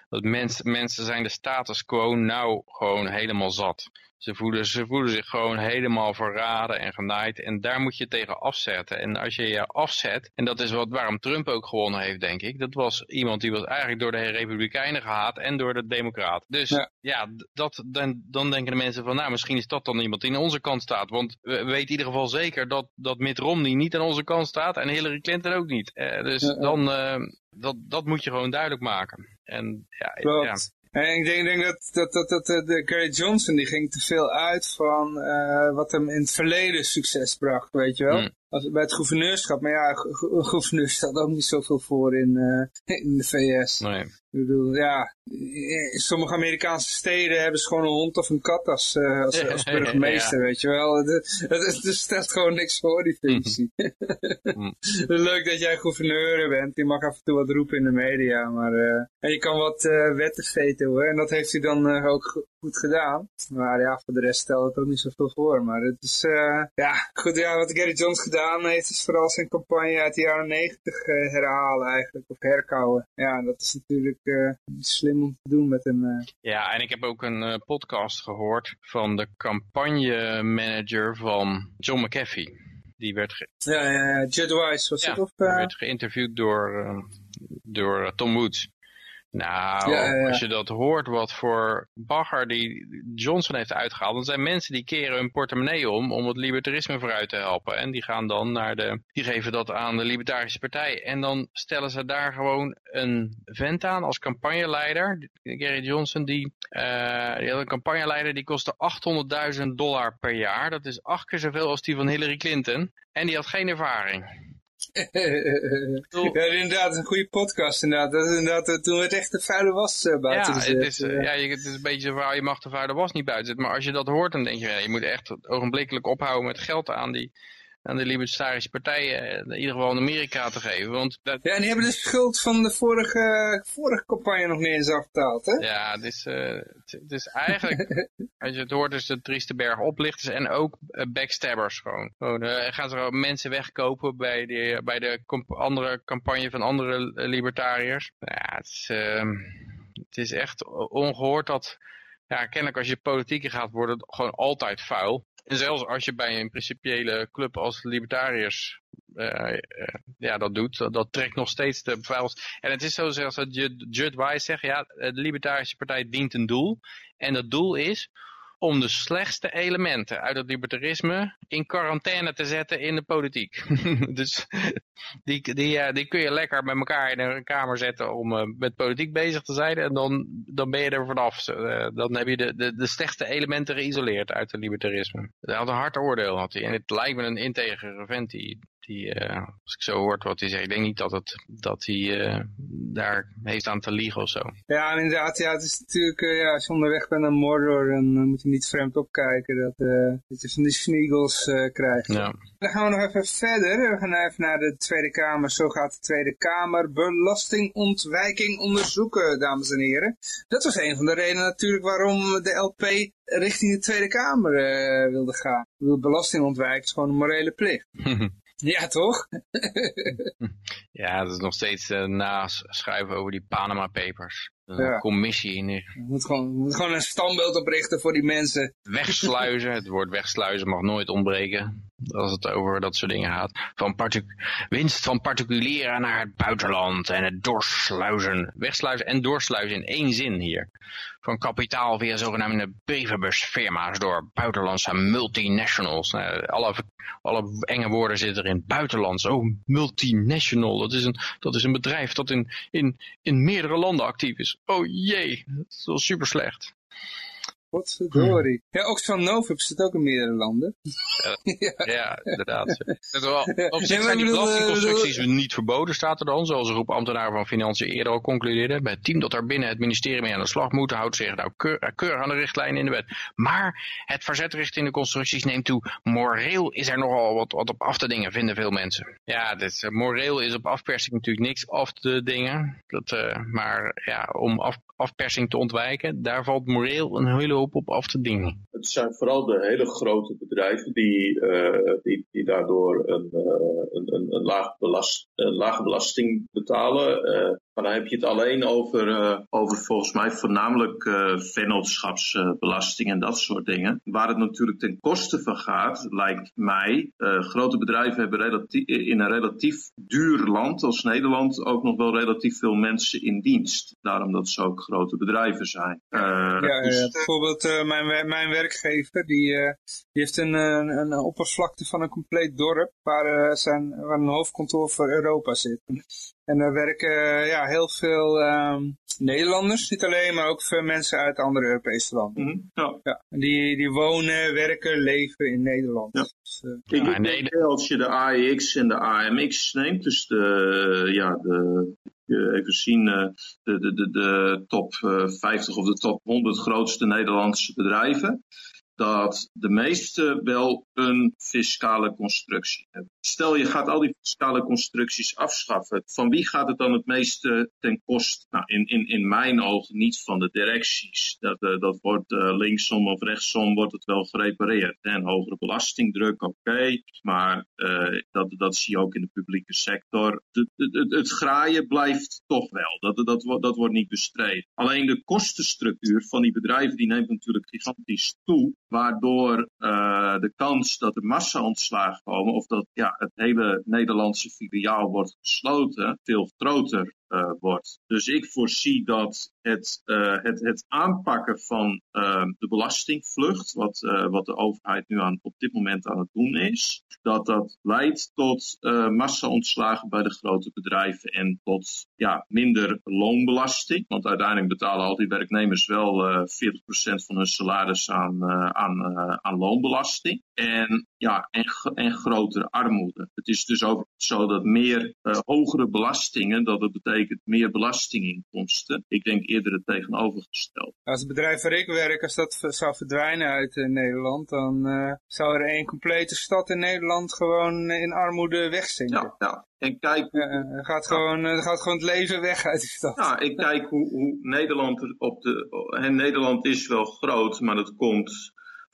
dat mens, mensen zijn de status quo nou gewoon helemaal zat. Ze voelen, ze voelen zich gewoon helemaal verraden en genaaid. En daar moet je tegen afzetten. En als je je afzet, en dat is wat waarom Trump ook gewonnen heeft, denk ik. Dat was iemand die was eigenlijk door de Republikeinen gehaat en door de Democraten. Dus ja, ja dat, dan, dan denken de mensen van, nou misschien is dat dan iemand die aan onze kant staat. Want we weten in ieder geval zeker dat, dat Mitt Romney niet aan onze kant staat en Hillary Clinton ook niet. Uh, dus ja, dan, uh, dat, dat moet je gewoon duidelijk maken. En ja, ja. En ik denk, denk dat, dat, dat, dat de Gary Johnson die ging te veel uit van uh, wat hem in het verleden succes bracht, weet je wel. Mm. Als, bij het gouverneurschap, maar ja, een gouverneur stelt ook niet zoveel voor in, uh, in de VS. Nee. Ik bedoel, ja, in sommige Amerikaanse steden hebben ze gewoon een hond of een kat als, uh, als, als <laughs> burgemeester, ja. weet je wel. Er stelt gewoon niks voor, die functie. mm. <laughs> Leuk dat jij gouverneur bent, je mag af en toe wat roepen in de media, maar uh, en je kan wat wetten vetoen, en dat heeft hij dan ook goed gedaan. Maar ja, voor de rest stelt het ook niet zoveel voor, maar het is, ja, goed, ja, wat Gary Jones gedaan heeft, is vooral zijn campagne uit de jaren negentig herhalen eigenlijk, of herkouwen. Ja, dat is natuurlijk uh, slim om te doen met hem. Uh. Ja, en ik heb ook een uh, podcast gehoord van de campagnemanager van John McAfee. Die werd ge ja, Jed Wise was ja, het? Of, werd geïnterviewd door, door Tom Woods. Nou, ja, ja, ja. als je dat hoort, wat voor bagger die Johnson heeft uitgehaald, dan zijn mensen die keren hun portemonnee om, om het libertarisme vooruit te helpen. En die gaan dan naar de, die geven dat aan de Libertarische Partij. En dan stellen ze daar gewoon een vent aan als campagneleider, Gary Johnson, die, uh, die had een campagneleider die kostte 800.000 dollar per jaar. Dat is acht keer zoveel als die van Hillary Clinton. En die had geen ervaring. Ja, inderdaad, een goede podcast inderdaad. Dat is inderdaad toen het echt de vuile was uh, buiten ja, gezet. Het is, uh, ja, het is een beetje waar je mag de vuile was niet buiten zetten. Maar als je dat hoort, dan denk je, ja, je moet echt ogenblikkelijk ophouden met geld aan die, aan de libertarische partijen, in ieder geval in Amerika te geven. Want dat... Ja, en die hebben de schuld van de vorige, vorige campagne nog niet eens afbetaald, hè? Ja, het is, uh, het is eigenlijk, <laughs> als je het hoort, is de trieste berg oplichters en ook backstabbers gewoon. gewoon uh, gaan ze mensen wegkopen bij, die, bij de andere campagne van andere libertariërs. Ja, het is, uh, het is echt ongehoord dat, ja, kennelijk als je politiek gaat, wordt het gewoon altijd vuil. En zelfs als je bij een principiële club als libertariërs uh, uh, ja, dat doet, dat, dat, trekt nog steeds de vuils. En het is zo zoals Judd Wise zegt, ja, de libertarische partij dient een doel. En dat doel is om de slechtste elementen uit het libertarisme in quarantaine te zetten in de politiek. <laughs> dus die, die, die kun je lekker met elkaar in een kamer zetten om uh, met politiek bezig te zijn en dan, dan ben je er vanaf. Uh, dan heb je de, de, de slechtste elementen geïsoleerd uit het libertarisme. Hij had een hard oordeel had hij. En het lijkt me een integere vent die, die, uh, als ik zo hoort wat hij zegt, ik denk niet dat, het, dat hij uh, daar heeft aan te liegen of zo. Ja, inderdaad. Ja, het is natuurlijk, uh, ja, als je onderweg bent naar Mordor, dan moet je niet vreemd opkijken dat, dat je van die sneagles krijgt. Ja. Dan gaan we nog even verder. We gaan even naar de Tweede Kamer. Zo gaat de Tweede Kamer belastingontwijking onderzoeken, dames en heren. Dat was een van de redenen natuurlijk waarom de LP richting de Tweede Kamer wilde gaan. Belastingontwijking is gewoon een morele plicht. <laughs> Ja, toch? <laughs> ja, dat is nog steeds uh, naschuiven over die Panama Papers. Een ja. commissie in. Je moet gewoon, moet gewoon een standbeeld oprichten voor die mensen. Wegsluizen, het woord wegsluizen mag nooit ontbreken. Als het over dat soort dingen gaat. Van winst van particulieren naar het buitenland en het doorsluizen. Wegsluizen en doorsluizen in één zin hier. Van kapitaal via zogenaamde brievenbusfirma's door buitenlandse multinationals. Uh, alle, alle enge woorden zitten erin. Buitenlands, oh multinational. Dat is een, dat is een bedrijf dat in, in, in meerdere landen actief is. Oh jee, dat is wel super slecht. Potverdorie. Hmm. Ja, Oxfam Novib zit ook in meerdere landen. ja. <laughs> ja, inderdaad. <laughs> op zich zijn die belastingconstructies niet verboden, staat er dan. Zoals een groep ambtenaren van Financiën eerder al concludeerde. Bij het team dat daar binnen het ministerie mee aan de slag moet, houdt zich nou keur, keur aan de richtlijnen in de wet. Maar het verzet richting de constructies neemt toe. Moreel is er nogal wat, wat op af te dingen, vinden veel mensen. Ja, dit, uh, moreel is op afpersing natuurlijk niks af te dingen. Dat, uh, maar ja, om af, afpersing te ontwijken, daar valt moreel een hele hoop op af te dingen. Het zijn vooral de hele grote bedrijven die, uh, die, die daardoor een, uh, een, een, een, laag belast, lage belasting betalen. Uh, maar dan heb je het alleen over, uh, over volgens mij voornamelijk uh, vennootschapsbelasting en dat soort dingen. Waar het natuurlijk ten koste van gaat, lijkt mij, uh, grote bedrijven hebben relatief, in een relatief duur land als Nederland ook nog wel relatief veel mensen in dienst. Daarom dat ze ook grote bedrijven zijn. ja, dus... bijvoorbeeld mijn, mijn werkgever, die, die heeft een, een, een, oppervlakte van een compleet dorp waar, zijn, waar een hoofdkantoor voor Europa zit. En daar werken ja, heel veel um, Nederlanders, niet alleen, maar ook veel mensen uit andere Europese landen. Mm -hmm. ja. ja. Die, die wonen, werken, leven in Nederland. Ja. Dus, uh, ja, nee, als je de AEX en de AMX neemt, dus de, ja, de, even zien, de, de, de, de top 50 of de top 100 grootste Nederlandse bedrijven dat de meeste wel een fiscale constructie hebben. Stel je gaat al die fiscale constructies afschaffen, van wie gaat het dan het meeste ten koste? Nou, in, in, in mijn ogen niet van de directies. Dat, uh, dat wordt uh, linksom of rechtsom wordt het wel gerepareerd. En hogere belastingdruk, oké, maar uh, dat, dat zie je ook in de publieke sector. Het graaien blijft toch wel, dat, dat, dat wordt niet bestreden. Alleen de kostenstructuur van die bedrijven die neemt natuurlijk gigantisch toe waardoor de kans dat er massa-ontslagen komen of dat ja, het hele Nederlandse filiaal wordt gesloten veel groter uh, wordt. Dus ik voorzie dat het, uh, het, het aanpakken van uh, de belastingvlucht, wat, wat de overheid nu aan, op dit moment aan het doen is, dat dat leidt tot massa-ontslagen bij de grote bedrijven en tot ja, minder loonbelasting. Want uiteindelijk betalen al die werknemers wel 40% van hun salaris aan, aan, aan loonbelasting. En ja, en, en grotere armoede. Het is dus ook zo dat meer hogere belastingen, dat het betekent betekent meer belastinginkomsten. Ik denk eerder het tegenovergestelde. Als het bedrijf waar ik werk, als dat zou verdwijnen uit Nederland, dan zou er een complete stad in Nederland gewoon in armoede wegzinken. Ja, ja. En kijk, uh, gaat, gewoon, gaat gewoon het leven weg uit die stad. Ja, ik <laughs> kijk hoe, hoe Nederland op de. En Nederland is wel groot, maar dat komt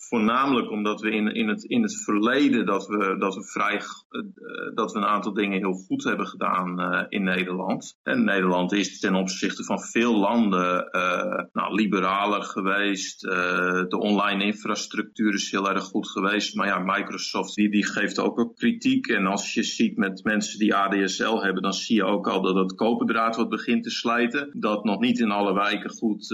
Voornamelijk omdat we in, in, het, in het verleden dat we, dat, we vrij, uh, dat we een aantal dingen heel goed hebben gedaan uh, in Nederland. En Nederland is ten opzichte van veel landen uh, nou, liberaler geweest. de online infrastructuur is heel erg goed geweest. Maar ja, Microsoft die, die geeft ook ook kritiek. En als je ziet met mensen die ADSL hebben, dan zie je ook al dat het koperdraad wat begint te slijten. Dat nog niet in alle wijken goed,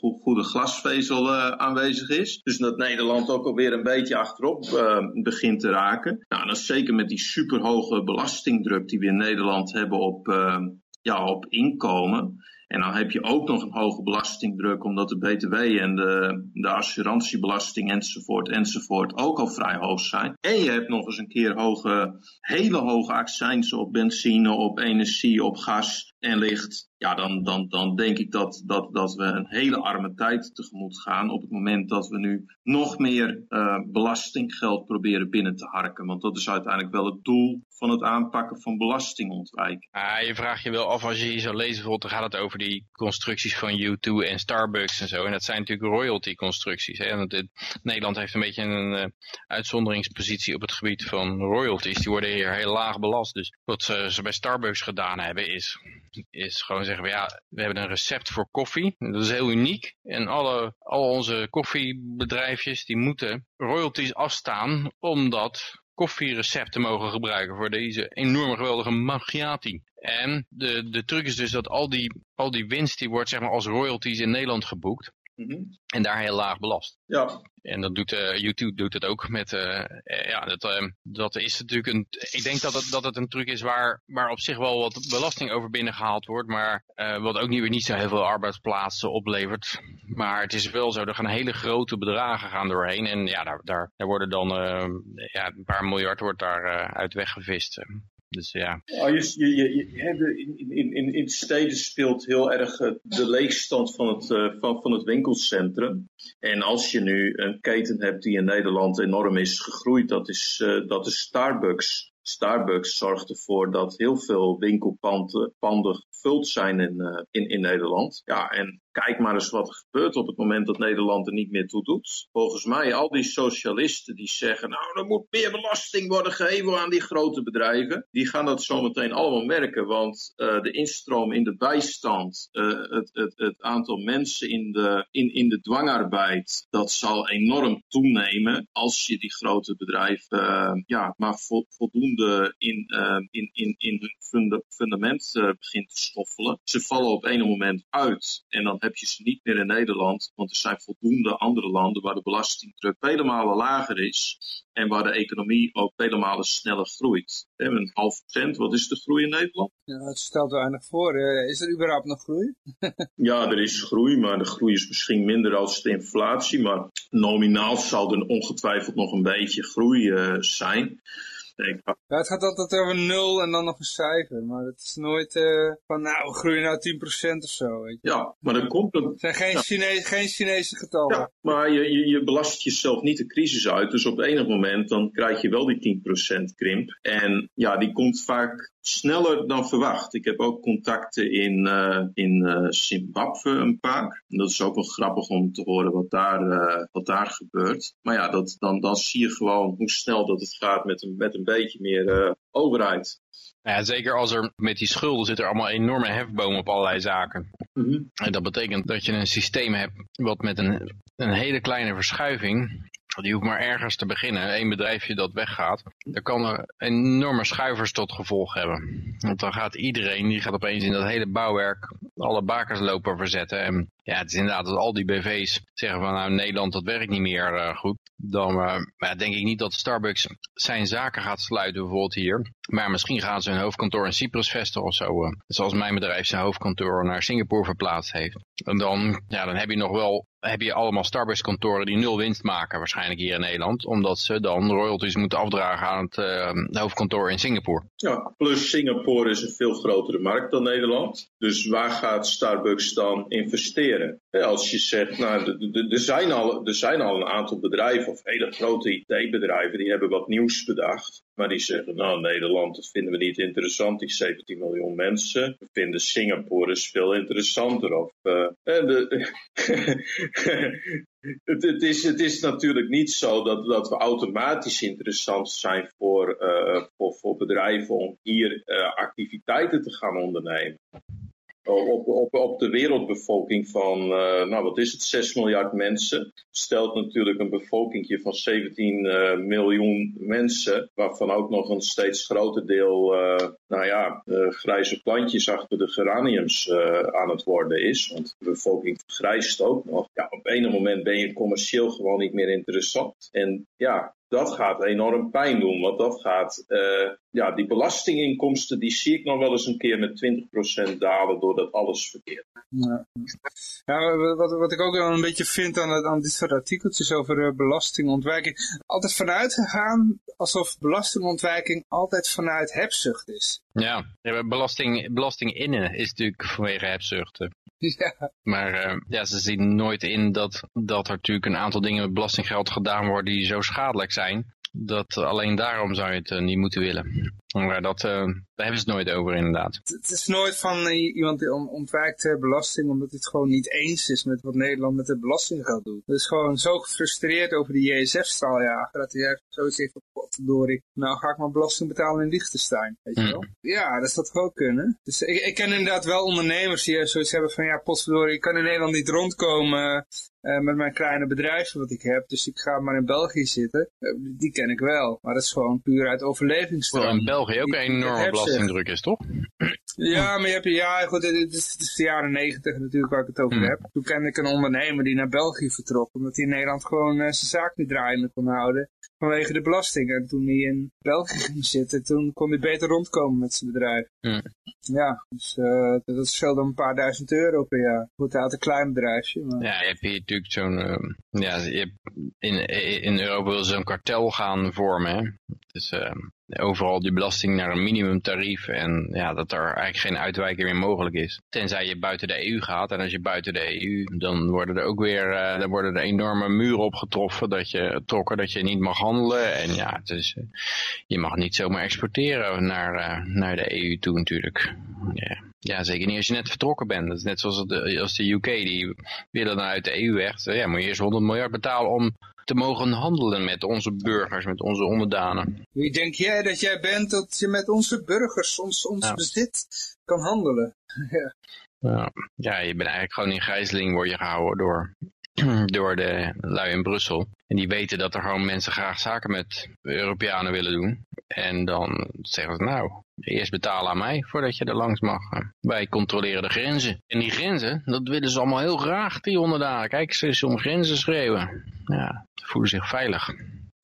goed goede glasvezel aanwezig is. Dus dat Nederland ook alweer een beetje achterop uh, begint te raken. Nou, dat is zeker met die superhoge belastingdruk die we in Nederland hebben op, uh, ja, op inkomen. En dan heb je ook nog een hoge belastingdruk omdat de BTW en de, de assurantiebelasting enzovoort enzovoort ook al vrij hoog zijn. En je hebt nog eens een keer hoge, hele hoge accijnsen op benzine, op energie, op gas en licht. Ja, dan, dan, dan denk ik dat, dat, dat we een hele arme tijd tegemoet gaan op het moment dat we nu nog meer uh, belastinggeld proberen binnen te harken. Want dat is uiteindelijk wel het doel van het aanpakken van belastingontwijking. Ah, je vraagt je wel af als je hier zo leest, bijvoorbeeld, dan gaat het over die constructies van U2 en Starbucks en zo. En dat zijn natuurlijk royalty constructies. Hè? Nederland heeft een beetje een uh, uitzonderingspositie op het gebied van royalties. Die worden hier heel laag belast. Dus wat ze bij Starbucks gedaan hebben is is gewoon zeggen ja, we hebben een recept voor koffie. Dat is heel uniek. En alle, al onze koffiebedrijfjes die moeten royalties afstaan omdat koffierecepten mogen gebruiken voor deze enorme geweldige macchiati. En de, de truc is dus dat al die, al die winst die wordt zeg maar als royalties in Nederland geboekt. Mm En daar heel laag belast. Ja. En dat doet uh, YouTube doet het ook met, uh, ja, dat, uh, dat is natuurlijk een, ik denk dat het, dat het een truc is waar, waar op zich wel wat belasting over binnengehaald wordt, maar wat ook niet weer niet zo heel veel arbeidsplaatsen oplevert. Maar het is wel zo, er gaan hele grote bedragen gaan doorheen en ja, daar, daar, daar worden dan, ja, een paar miljard wordt daar uit weggevist. Dus ja. Oh, je, je, je, in, in, in, in steden speelt heel erg eh, de leegstand van het, uh, van, van het winkelcentrum. En als je nu een keten hebt die in Nederland enorm is gegroeid, dat is, uh, dat is Starbucks. Starbucks zorgt ervoor dat heel veel winkelpanden panden gevuld zijn in, uh, in, in Nederland. Ja, en kijk maar eens wat er gebeurt op het moment dat Nederland er niet meer toe doet. Volgens mij, al die socialisten die zeggen, nou, er moet meer belasting worden gegeven aan die grote bedrijven. Die gaan dat zometeen allemaal merken, want uh, de instroom in de bijstand, uh, het, het, het aantal mensen in de, in, in de dwangarbeid, dat zal enorm toenemen als je die grote bedrijven, ja, maar vo, voldoende in, in, in, in hun funda fundament begint te Ze vallen op een moment uit en dan heb je ze niet meer in Nederland, want er zijn voldoende andere landen waar de belastingdruk vele malen lager is en waar de economie ook vele malen sneller groeit. Een half procent, wat is de groei in Nederland? Ja, het stelt weinig voor. Uh, is er überhaupt nog groei? <laughs> ja, er is groei, maar de groei is misschien minder als de inflatie, maar nominaal zal er ongetwijfeld nog een beetje groei uh, zijn. Ja, het gaat altijd over nul en dan nog een cijfer. Maar het is nooit uh, van nou, we groeien nou 10% of zo. Weet je. Ja, maar dan komt het... Het zijn geen, ja. Chinees, geen Chinese getallen. Ja, maar je, je, je, belast jezelf niet de crisis uit. Dus op enig moment dan krijg je wel die 10% krimp. En ja, die komt vaak sneller dan verwacht. Ik heb ook contacten in, uh, in uh, Zimbabwe een paar. En dat is ook wel grappig om te horen wat daar, wat daar gebeurt. Maar ja, dat, dan, dan zie je gewoon hoe snel dat het gaat met een, met een beetje meer overheid. Ja, zeker als er met die schulden zit er allemaal enorme hefbomen op allerlei zaken. Mm -hmm. En dat betekent dat je een systeem hebt wat met een, een hele kleine verschuiving die hoeft maar ergens te beginnen. Eén bedrijfje dat weggaat. Dan kan er enorme schuivers tot gevolg hebben. Want dan gaat iedereen, die gaat opeens in dat hele bouwwerk alle bakers lopen verzetten. En ja, het is inderdaad dat al die BV's zeggen van nou Nederland dat werkt niet meer goed. Dan maar denk ik niet dat Starbucks zijn zaken gaat sluiten bijvoorbeeld hier. Maar misschien gaan ze hun hoofdkantoor in Cyprus vestigen of zo. zoals mijn bedrijf zijn hoofdkantoor naar Singapore verplaatst heeft. En dan, ja, dan heb je nog wel heb je allemaal Starbucks kantoren die nul winst maken waarschijnlijk hier in Nederland. Omdat ze dan royalties moeten afdragen aan het uh, hoofdkantoor in Singapore. Ja, plus Singapore is een veel grotere markt dan Nederland. Dus waar gaat Starbucks dan investeren? Als je zegt, nou, er zijn, al, er zijn al een aantal bedrijven of hele grote IT-bedrijven die hebben wat nieuws bedacht. Maar die zeggen, nou Nederland dat vinden we niet interessant, die 17 miljoen mensen. We vinden Singapore is veel interessanter. Of, uh, de, <laughs> <laughs> het, het, is, het is natuurlijk niet zo dat, dat we automatisch interessant zijn voor, uh, voor, voor bedrijven om hier uh, activiteiten te gaan ondernemen op, op, op de wereldbevolking van, uh, nou wat is het, 6 miljard mensen, stelt natuurlijk een bevolking van 17 uh, eh, miljoen mensen, waarvan ook nog een steeds groter deel, nou ja, grijze plantjes achter de geraniums aan het worden is. Want de bevolking vergrijst ook nog. Op een moment ben je commercieel gewoon niet meer interessant. En ja, dat gaat enorm pijn doen. Want dat gaat, uh, ja, die belastinginkomsten, die zie ik nog wel eens een keer met 20% dalen doordat alles verkeerd ja. ja, wat, wat ik ook wel een beetje vind aan, aan dit soort artikeltjes over uh, belastingontwijking. Altijd vanuit gegaan alsof belastingontwijking altijd vanuit hebzucht is. Ja, belasting, belasting innen is natuurlijk vanwege hebzucht. Ja. Maar uh, ja, ze zien nooit in dat, dat er natuurlijk een aantal dingen met belastinggeld gedaan worden die zo schadelijk zijn. Dat alleen daarom zou je het uh, niet moeten willen. Maar dat, uh, daar hebben ze het nooit over inderdaad. Het is nooit van iemand die ontwijkt belasting omdat hij het gewoon niet eens is met wat Nederland met het belastinggeld doet. Het is gewoon zo gefrustreerd over die JSF-straaljager dat hij zoiets heeft potverdorie, nou ga ik maar belasting betalen in Liechtenstein, weet je hm. wel. Ja, dat zou toch ook kunnen. Dus ik, ik ken inderdaad wel ondernemers die zoiets hebben van, ja, potverdorie, ik kan in Nederland niet rondkomen uh, met mijn kleine bedrijfje wat ik heb, dus ik ga maar in België zitten. Uh, die ken ik wel, maar dat is gewoon puur uit overlevingsdrang. Voor in België ook een enorme belastingdruk is, toch? Ja, maar je hebt, ja, goed, het is, het is de jaren negentig natuurlijk waar ik het over hm. heb. Toen kende ik een ondernemer die naar België vertrok, omdat hij in Nederland gewoon uh, zijn zaak niet draaiende kon houden vanwege de belasting. En toen hij in België <laughs> ging zitten, toen kon hij beter rondkomen met zijn bedrijf. Hm. Ja, dus dat scheelde een paar duizend euro per jaar. Goed, hij had een klein bedrijfje. Maar... Ja, je hebt hier natuurlijk zo'n... Uh, ja, in, in Europa wil zo'n kartel gaan vormen, hè. Dus uh, overal die belasting naar een minimumtarief en ja, dat er eigenlijk geen uitwijking meer mogelijk is. Tenzij je buiten de EU gaat en als je buiten de EU, dan worden er ook weer uh, dan worden er enorme muren opgetroffen dat je, trokken dat je niet mag handelen. En ja, het is, uh, je mag niet zomaar exporteren naar, uh, naar de EU toe natuurlijk. Ja. Zeker niet als je net vertrokken bent. Is net zoals de, als de UK, die willen dan uit de EU weg. Ja, moet je eerst 100 miljard betalen om te mogen handelen met onze burgers, met onze onderdanen. Wie denk jij dat jij bent dat je met onze burgers, ons, ons bezit kan handelen? <laughs> ja. Ja. ja, je bent eigenlijk gewoon in gijzeling word je gehouden door, <clears throat> door de lui in Brussel. En die weten dat er gewoon mensen graag zaken met Europeanen willen doen. En dan zeggen ze nou, eerst betalen aan mij voordat je er langs mag. Wij controleren de grenzen. En die grenzen, dat willen ze allemaal heel graag, die onderdanen. Kijk, ze is om grenzen schreeuwen. Ja, ze voelen zich veilig.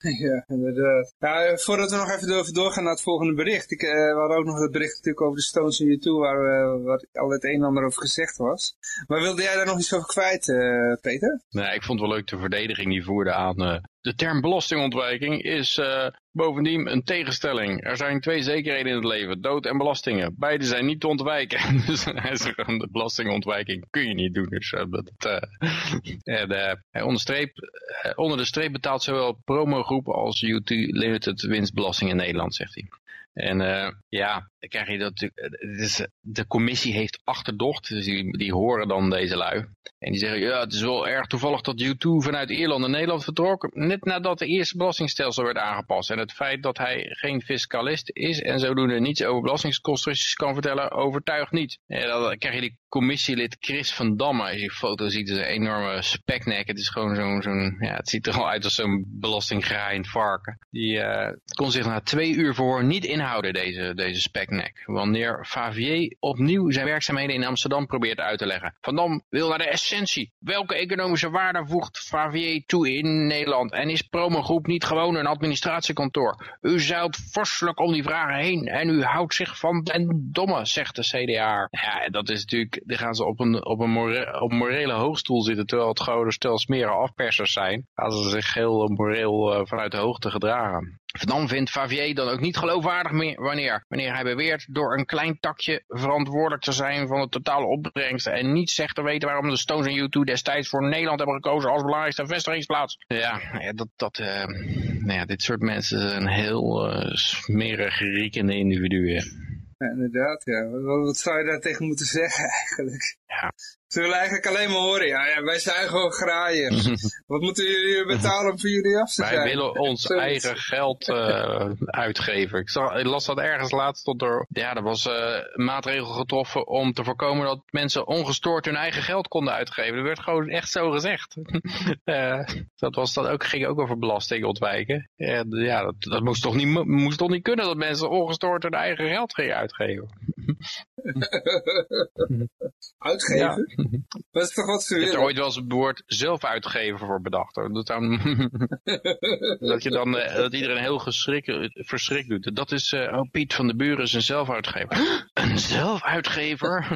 <laughs> Ja, inderdaad. Nou, voordat we nog even doorgaan naar het volgende bericht. Ik, uh, we hadden ook nog het bericht natuurlijk over de Stones in U2, waar, we, waar al het een en ander over gezegd was. Maar wilde jij daar nog iets over kwijt, uh, Peter? Nee, ik vond het wel leuk de verdediging die voerde aan uh, de term belastingontwijking is uh, bovendien een tegenstelling. Er zijn twee zekerheden in het leven, dood en belastingen. Beide zijn niet te ontwijken. <laughs> dus hij zegt, de belastingontwijking kun je niet doen. Dus, uh, dat, <laughs> en, hij onderstreep, onder de streep betaalt zowel promogroep als UT Limited winstbelasting in Nederland, zegt hij. En uh, ja, dan krijg je dat is, de commissie heeft achterdocht, dus die, die horen dan deze lui. En die zeggen, ja, het is wel erg toevallig dat U2 vanuit Ierland naar Nederland vertrok, net nadat de eerste belastingstelsel werd aangepast. En het feit dat hij geen fiscalist is en zodoende niets over belastingconstructies kan vertellen, overtuigt niet. En dan krijg je die commissielid Chris van Damme. Als je die foto ziet, is een enorme speknek. Het is gewoon zo'n, ja, het ziet er al uit als zo'n belastinggraaiend varken. Die uh, kon zich na twee uur voor niet inhouden, deze, deze speknek. Wanneer Favier opnieuw zijn werkzaamheden in Amsterdam probeert uit te leggen. Van Dam wil naar de essentie. Welke economische waarde voegt Favier toe in Nederland? En is Promogroep niet gewoon een administratiekantoor? U zeilt vorstelijk om die vragen heen en u houdt zich van den domme, zegt de CDA. Ja, dat is natuurlijk, die gaan ze op een, op een morele hoogstoel zitten, terwijl het gewoon stel smeren afpersers zijn. Gaan ze zich heel moreel uh, vanuit de hoogte gedragen. Van vindt Favier dan ook niet geloofwaardig meer wanneer, wanneer hij beweert door een klein takje verantwoordelijk te zijn van de totale opbrengst en niet zegt te weten waarom de Stones en U2 destijds voor Nederland hebben gekozen als belangrijkste vestigingsplaats. Ja, dat, dat, uh, nou ja, dit soort mensen zijn heel uh, smerig riekende individuen. Ja, inderdaad, ja. Wat, zou je daar tegen moeten zeggen eigenlijk? Ja. Ze willen eigenlijk alleen maar horen, ja, ja wij zijn gewoon graaiers. <laughs> Wat moeten jullie betalen om voor jullie af te wij zijn? Wij willen ons eigen geld uh, <laughs> uitgeven. Ik, zag, ik las dat ergens laatst tot er, ja, er was uh, een maatregel getroffen om te voorkomen dat mensen ongestoord hun eigen geld konden uitgeven. Dat werd gewoon echt zo gezegd. uh, <laughs> dat was dat ook, ging ook over belasting ontwijken. ja, dat, dat moest, toch niet, moest toch niet kunnen dat mensen ongestoord hun eigen geld gingen uitgeven. <laughs> uitgeven? Ja. <laughs> Dat is toch wat ze willen? Er ooit wel eens het woord zelf uitgeven voor bedacht. Hoor. Dat, dan, <laughs> dat, je dan, uh, dat iedereen heel verschrikt doet. Dat is, uh, oh Piet van de Buren is een zelfuitgever. een <gasps> zelfuitgever?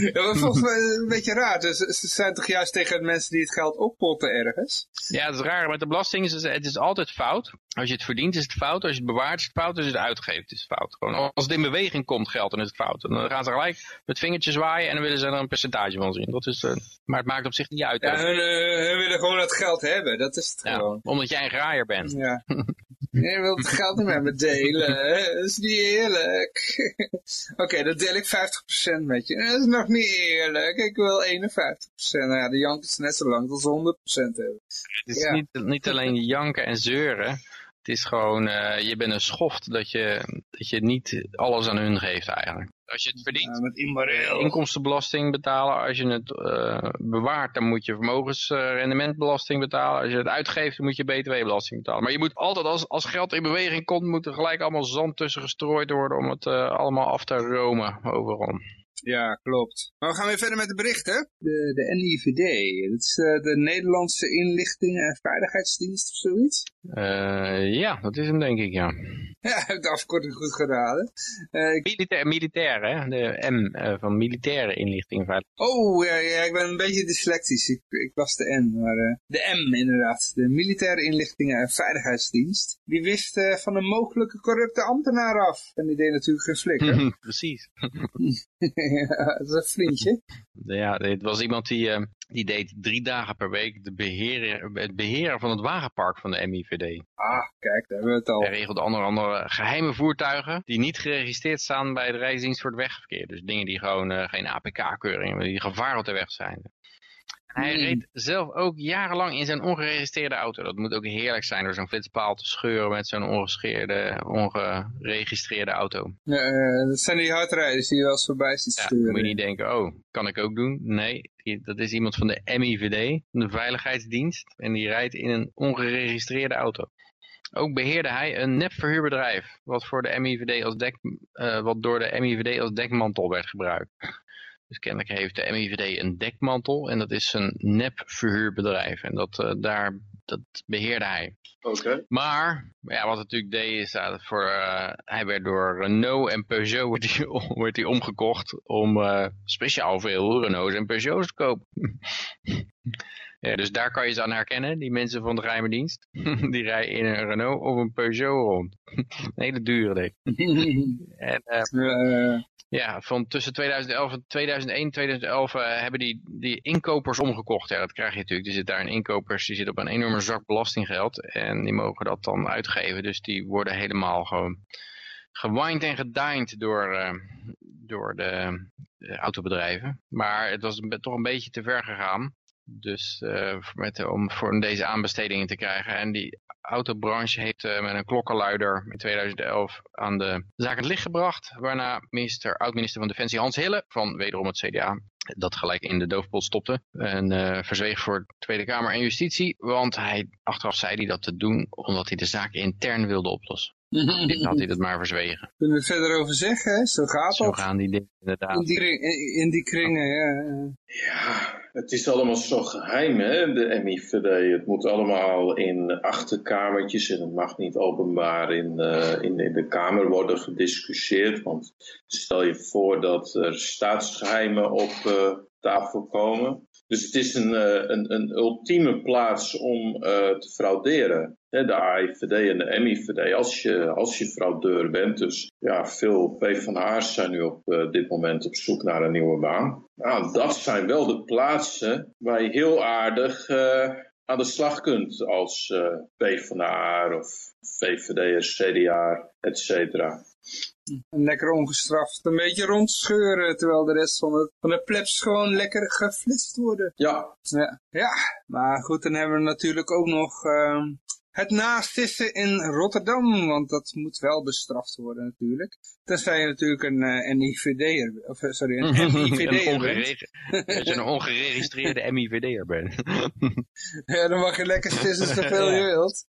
ja, dat is volgens mij een beetje raar. Dus, ze zijn toch juist tegen mensen die het geld oppotten ergens? Ja, het is raar. Met de belasting is het, het is altijd fout. Als je het verdient is het fout. Als je het bewaart is het fout. Als je het uitgeeft is het fout. Gewoon, als het in beweging komt geld dan is het fout. En dan gaan ze gelijk met vingertjes zwaaien en dan willen ze er een percentage van zien. Dat is, uh, maar het maakt op zich niet uit. Ja, hun, uh, hun, willen gewoon het geld hebben. Dat is het ja, gewoon. Omdat jij een graaier bent. Ja. <laughs> Je wilt het geld niet met me delen. Dat is niet eerlijk. <laughs> Oké, okay, dan deel ik 50% met je. Dat is nog niet eerlijk. Ik wil 51%. Nou ja, de jank is net zo lang als ze 100% hebben. Het is ja. niet, niet alleen janken en zeuren. Het is gewoon, uh, je bent een schoft dat je, dat je niet alles aan hun geeft eigenlijk. Als je het verdient, ja, met immoreel. inkomstenbelasting betalen. Als je het uh, bewaart, dan moet je vermogensrendementbelasting betalen. Als je het uitgeeft, dan moet je btw-belasting betalen. Maar je moet altijd, als, als geld in beweging komt, moet er gelijk allemaal zand tussen gestrooid worden om het allemaal af te romen overal. Ja, klopt. Maar we gaan weer verder met de berichten. De, de NIVD, dat is uh, de Nederlandse Inlichtingen en Veiligheidsdienst of zoiets? Uh, ja, dat is hem denk ik, ja. Ja, heb de afkorting goed geraden. Uh, ik... Militair, militair, hè? De M van Militaire Inlichtingen en Veiligheidsdienst. Oh, ja, ja, ik ben een beetje dyslectisch. Ik, ik was de N, maar de M inderdaad. De Militaire Inlichtingen en Veiligheidsdienst. Die wist van een mogelijke corrupte ambtenaar af. En die deed natuurlijk geen flikker. <laughs> Precies. <laughs> <laughs> dat is een vriendje. Ja, het was iemand die, uh, die deed drie dagen per week de beheer, het beheren van het wagenpark van de MIVD. Ah, kijk, daar hebben we het al. Hij regelde onder andere geheime voertuigen die niet geregistreerd staan bij de Rijksdienst voor het Wegverkeer. Dus dingen die gewoon uh, geen APK-keuring hebben, die gevaar op de weg zijn. Hij Hmm. reed zelf ook jarenlang in zijn ongeregistreerde auto. Dat moet ook heerlijk zijn door zo'n flitspaal te scheuren met zo'n ongeregistreerde auto. Ja, uh, dat zijn die hardrijders die je wel eens voorbij ziet Ja, sturen. moet je niet denken, oh, kan ik ook doen? Nee, die- dat is iemand van de MIVD, de Veiligheidsdienst. En die rijdt in een ongeregistreerde auto. Ook beheerde hij een nepverhuurbedrijf, wat, voor de MIVD als dek, eh, wat door de MIVD als dekmantel werd gebruikt. Dus kennelijk heeft de MIVD een dekmantel en dat is een nepverhuurbedrijf. En dat, eh, daar, dat beheerde hij. Oké. Maar, ja, wat natuurlijk deed is dat voor, eh, hij werd door Renault en Peugeot <laughs> werd hij, om- werd hij omgekocht om eh, speciaal veel Renaults en Peugeots te kopen. <laughs> ja, dus daar kan je ze aan herkennen, die mensen van de geheime dienst. <laughs> die rijden in een Renault of een Peugeot rond. <laughs> een hele dure ding. <laughs> En, eh, Eh, ja, van tussen 2011 en 2001, 2011 eh, hebben die, die inkopers omgekocht. Ja, dat krijg je natuurlijk. Er zit daar een inkopers, die zit op een enorme zak belastinggeld. En die mogen dat dan uitgeven. Dus die worden helemaal gewoon gewined en gedined door, door de, de autobedrijven. Maar het was toch een beetje te ver gegaan. Dus met, om voor deze aanbestedingen te krijgen. En die autobranche heeft met een klokkenluider in 2011 aan de zaak het licht gebracht. Waarna minister, oud-minister van Defensie Hans Hille van wederom het CDA dat gelijk in de doofpot stopte. En uh, verzweeg voor Tweede Kamer en Justitie. Want hij, achteraf zei hij dat te doen omdat hij de zaak intern wilde oplossen. Dit had hij dat <laughs> maar verzwegen. Kunnen we het verder over zeggen, hè? Zo gaat Zo gaan die dingen inderdaad. In die, in die kringen, ja. Ja, het is allemaal zo geheim, hè, de MIVD. Het moet allemaal in achterkamertjes en het mag niet openbaar in, uh, in, in, de Kamer worden gediscussieerd. Want stel je voor dat er staatsgeheimen op uh, tafel komen. Dus het is een, uh, een, een ultieme plaats om te frauderen de AIVD en de MIVD, als je, als je fraudeur bent. Dus ja, veel PvdA'ers zijn nu op uh, dit moment op zoek naar een nieuwe baan. Nou, dat zijn wel de plaatsen waar je heel aardig aan de slag kunt als PvdA of VVD'er, CDA, et cetera. En lekker ongestraft een beetje rondscheuren, terwijl de rest van, het, van de plebs gewoon lekker geflitst worden. Ja. ja. Ja, maar goed, dan hebben we natuurlijk ook nog uh, het nazissen in Rotterdam, want dat moet wel bestraft worden natuurlijk. Tenzij je natuurlijk een, uh, een IVD'er, of eh, sorry, een <laughs> MIVD'er bent. Als je een ongeregistreerde <laughs> MIVD'er bent. ja, dan mag je lekker sissen zoveel je <laughs> wilt.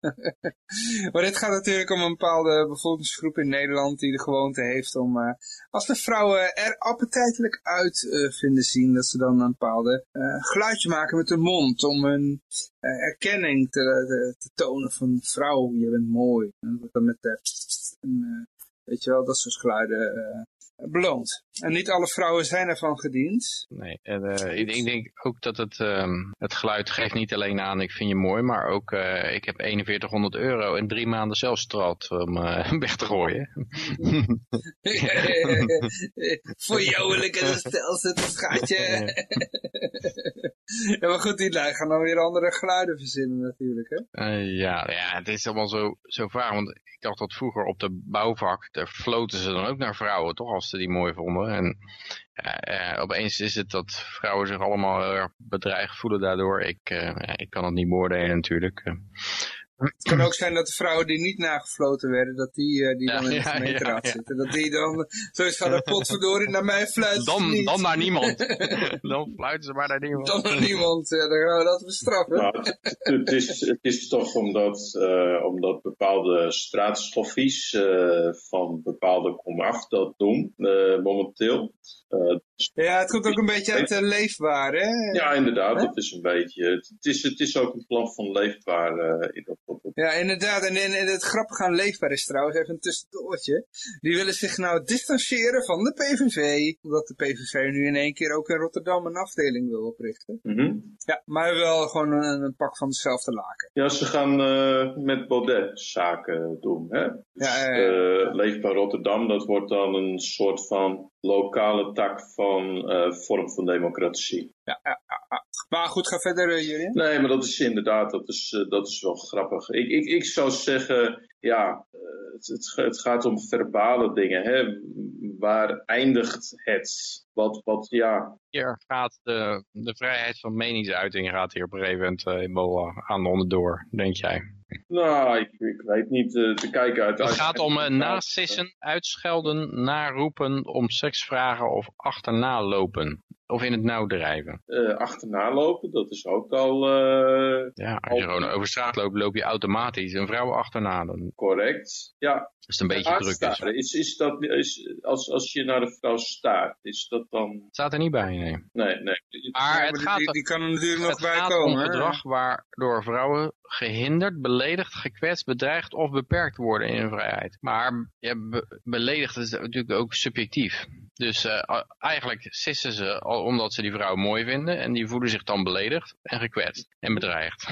maar dit gaat natuurlijk om een bepaalde bevolkingsgroep in Nederland die de gewoonte heeft om, uh, als de vrouwen er appetijtelijk uit uh, vinden zien, dat ze dan een bepaalde geluidje maken met hun mond om hun erkenning te, te, tonen van vrouw, je bent mooi. En dan met de, en, Weet je wel, dat soort geluiden beloond. En niet alle vrouwen zijn ervan gediend. Nee, en, uh, ik, ik, denk ook dat het, um, het geluid geeft niet alleen aan ik vind je mooi, maar ook uh, ik heb 4100 euro en drie maanden zelfstraf om <laughs> weg te gooien. <laughs> Voor jou wil ik een stel zetten, schatje. <laughs> ja, maar goed, die gaan dan weer andere geluiden verzinnen natuurlijk, hè? ja, ja, het is allemaal zo, zo vaag, want ik dacht dat vroeger op de bouwvak, daar floten ze dan ook naar vrouwen, toch, als ze die mooi vonden. En uh, opeens is het dat vrouwen zich allemaal heel erg bedreigd voelen daardoor. Ik, uh, ik kan het niet beoordelen natuurlijk. Het kan ook zijn dat de vrouwen die niet nagefloten werden, dat die, uh, die dan in de gemeenteraad ja, ja, zitten. Dat die dan zoiets van, potverdorie, naar mij fluiten dan, dan naar niemand. <laughs> dan fluiten ze maar naar niemand. Dan naar niemand, ja, dan gaan we dat bestraffen. Nou, het, het, is, het is toch omdat, uh, omdat bepaalde straatstoffies uh, van bepaalde komaf dat doen, momenteel. Ja, het komt ook een beetje uit uh, leefbaar, hè? Ja, inderdaad, dat is een beetje. Het, is, het is ook een plan van leefbaar in dat ja, inderdaad. En, en, het grappige aan Leefbaar is trouwens, even een tussendoortje. Die willen zich nou distancieren van de PVV. Omdat de PVV nu in één keer ook in Rotterdam een afdeling wil oprichten. Mm Ja, maar wel gewoon een, een, pak van dezelfde laken. Ja, ze gaan uh, met Baudet zaken doen. Hè? Dus, ja, uh, Leefbaar Rotterdam, dat wordt dan een soort van lokale tak van uh, vorm van democratie. Ja, ja, ja, Maar goed, ga verder, uh, Julian. Nee, maar dat is inderdaad, dat is, uh, dat is wel grappig. Ik, ik, ik zou zeggen, ja, het, het, het gaat om verbale dingen. Hè? Waar eindigt het? Wat, wat, ja. Hier gaat de, de vrijheid van meningsuiting gaat hier op een gegeven moment aan onderdoor, denk jij? Nou, ik, ik weet niet uh, te kijken uit. Het gaat om uh, nasissen, uitschelden, naroepen, om seks vragen of achterna lopen. Of in het nauw drijven. Uh, achterna lopen, dat is ook al... ja, als je gewoon over straat loopt, loop je automatisch een vrouw achterna. Dan... Correct, ja. Als het een beetje druk is. is. Is, dat, is als, als je naar de vrouw staart, is dat dan... staat er niet bij, nee. Nee, nee. Maar het gaat, die, die kan er natuurlijk nog bij gaat komen. om gedrag waardoor vrouwen gehinderd, beledigd, gekwetst, bedreigd of beperkt worden in hun vrijheid. Maar ja, be beledigd is natuurlijk ook subjectief. Dus uh, eigenlijk sissen ze omdat ze die vrouw mooi vinden en die voelen zich dan beledigd en gekwetst en bedreigd. <laughs>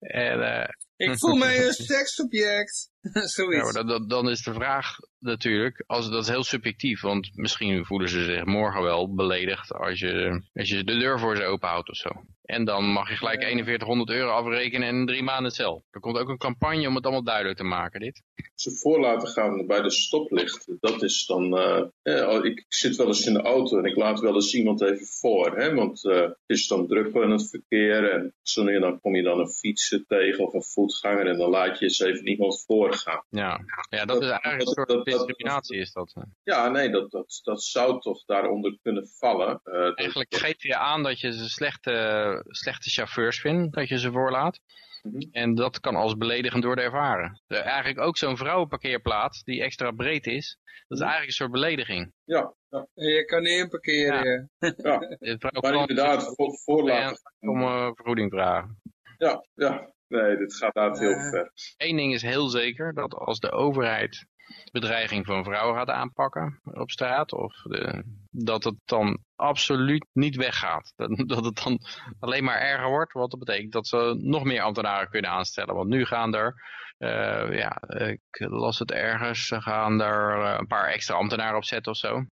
en, uh, Ik <laughs> voel mij een seksobject. <laughs> Zoiets. Ja, dan, dan is de vraag natuurlijk, als, dat is heel subjectief, want misschien voelen ze zich morgen wel beledigd als je, als je de deur voor ze openhoudt of zo. En dan mag je gelijk 4100 euro afrekenen en drie maanden cel. Er komt ook een campagne om het allemaal duidelijk te maken, dit. Ze voor laten gaan bij de stoplicht, dat is dan... Uh, eh, ik zit wel eens in de auto en ik laat wel eens iemand even voor. Hè, want uh, het is dan druk in het verkeer en zo dan kom je dan een fietser tegen of een en dan laat je eens even iemand voorgaan. Ja, ja dat, is eigenlijk een soort dat, discriminatie is dat. Ja, nee, dat, dat, dat zou toch daaronder kunnen vallen. Uh, eigenlijk geef je aan dat je ze slechte slechte chauffeurs vindt, dat je ze voorlaat. Mhm. En dat kan als beledigend worden ervaren. eigenlijk ook zo'n vrouwenparkeerplaats die extra breed is, dat is mhm. eigenlijk een soort belediging. Ja, ja. Je kan niet inparkeren. Ja, ja. <laughs> maar inderdaad, voor, voorlaten. Om uh, vergoeding vragen. Ja, ja. Nee, dit gaat daar heel ver. Eén ding is heel zeker, dat als de overheid bedreiging van vrouwen gaat aanpakken op straat. Of de, dat het dan absoluut niet weggaat. Dat, dat het dan alleen maar erger wordt. Wat dat betekent dat ze nog meer ambtenaren kunnen aanstellen. Want nu gaan er, uh, ja, ik las het ergens, ze gaan er eh, een paar extra ambtenaren op zetten of zo.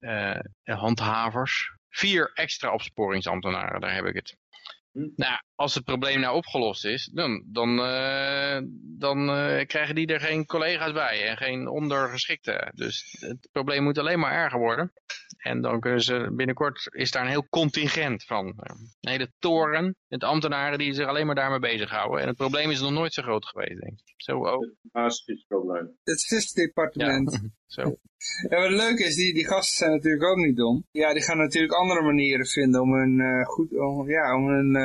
Uh, handhavers. Vier extra opsporingsambtenaren, daar heb ik het. Hm. Nou, als het probleem nou opgelost is, dan, dan, uh, dan uh, krijgen die er geen collega's bij en geen ondergeschikte. Dus het probleem moet alleen maar erger worden. En dan kunnen ze binnenkort, is daar een heel contingent van. Een hele toren met ambtenaren die zich alleen maar daarmee bezighouden. En het probleem is nog nooit zo groot geweest, denk ik. Zo ook. Het probleem. Het SIS-departement. Ja. <laughs> Zo. <laughs> Ja, wat leuk is, die, die gasten zijn natuurlijk ook niet dom. Ja, die gaan natuurlijk andere manieren vinden om een, uh, goed, om, ja, om een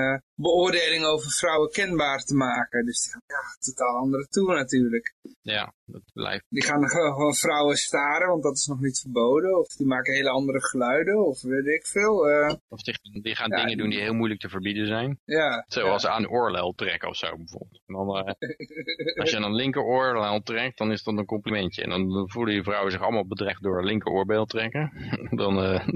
beoordeling over vrouwen kenbaar te maken. Dus die gaan ja, totaal andere toe natuurlijk. Ja, dat blijft. Die gaan gewoon vrouwen staren, want dat is nog niet verboden. Of die maken hele andere geluiden, of weet ik veel. Uh, of die, die gaan ja, dingen doen die heel moeilijk te verbieden zijn. Ja. Zoals ja. aan oorlel trekken of zo bijvoorbeeld. En dan, <laughs> als je aan een linker oorlel trekt, dan is dat een complimentje. En dan voelen je vrouwen zich allemaal bedreigd door een linker oorbeel trekken. <laughs> dan, uh,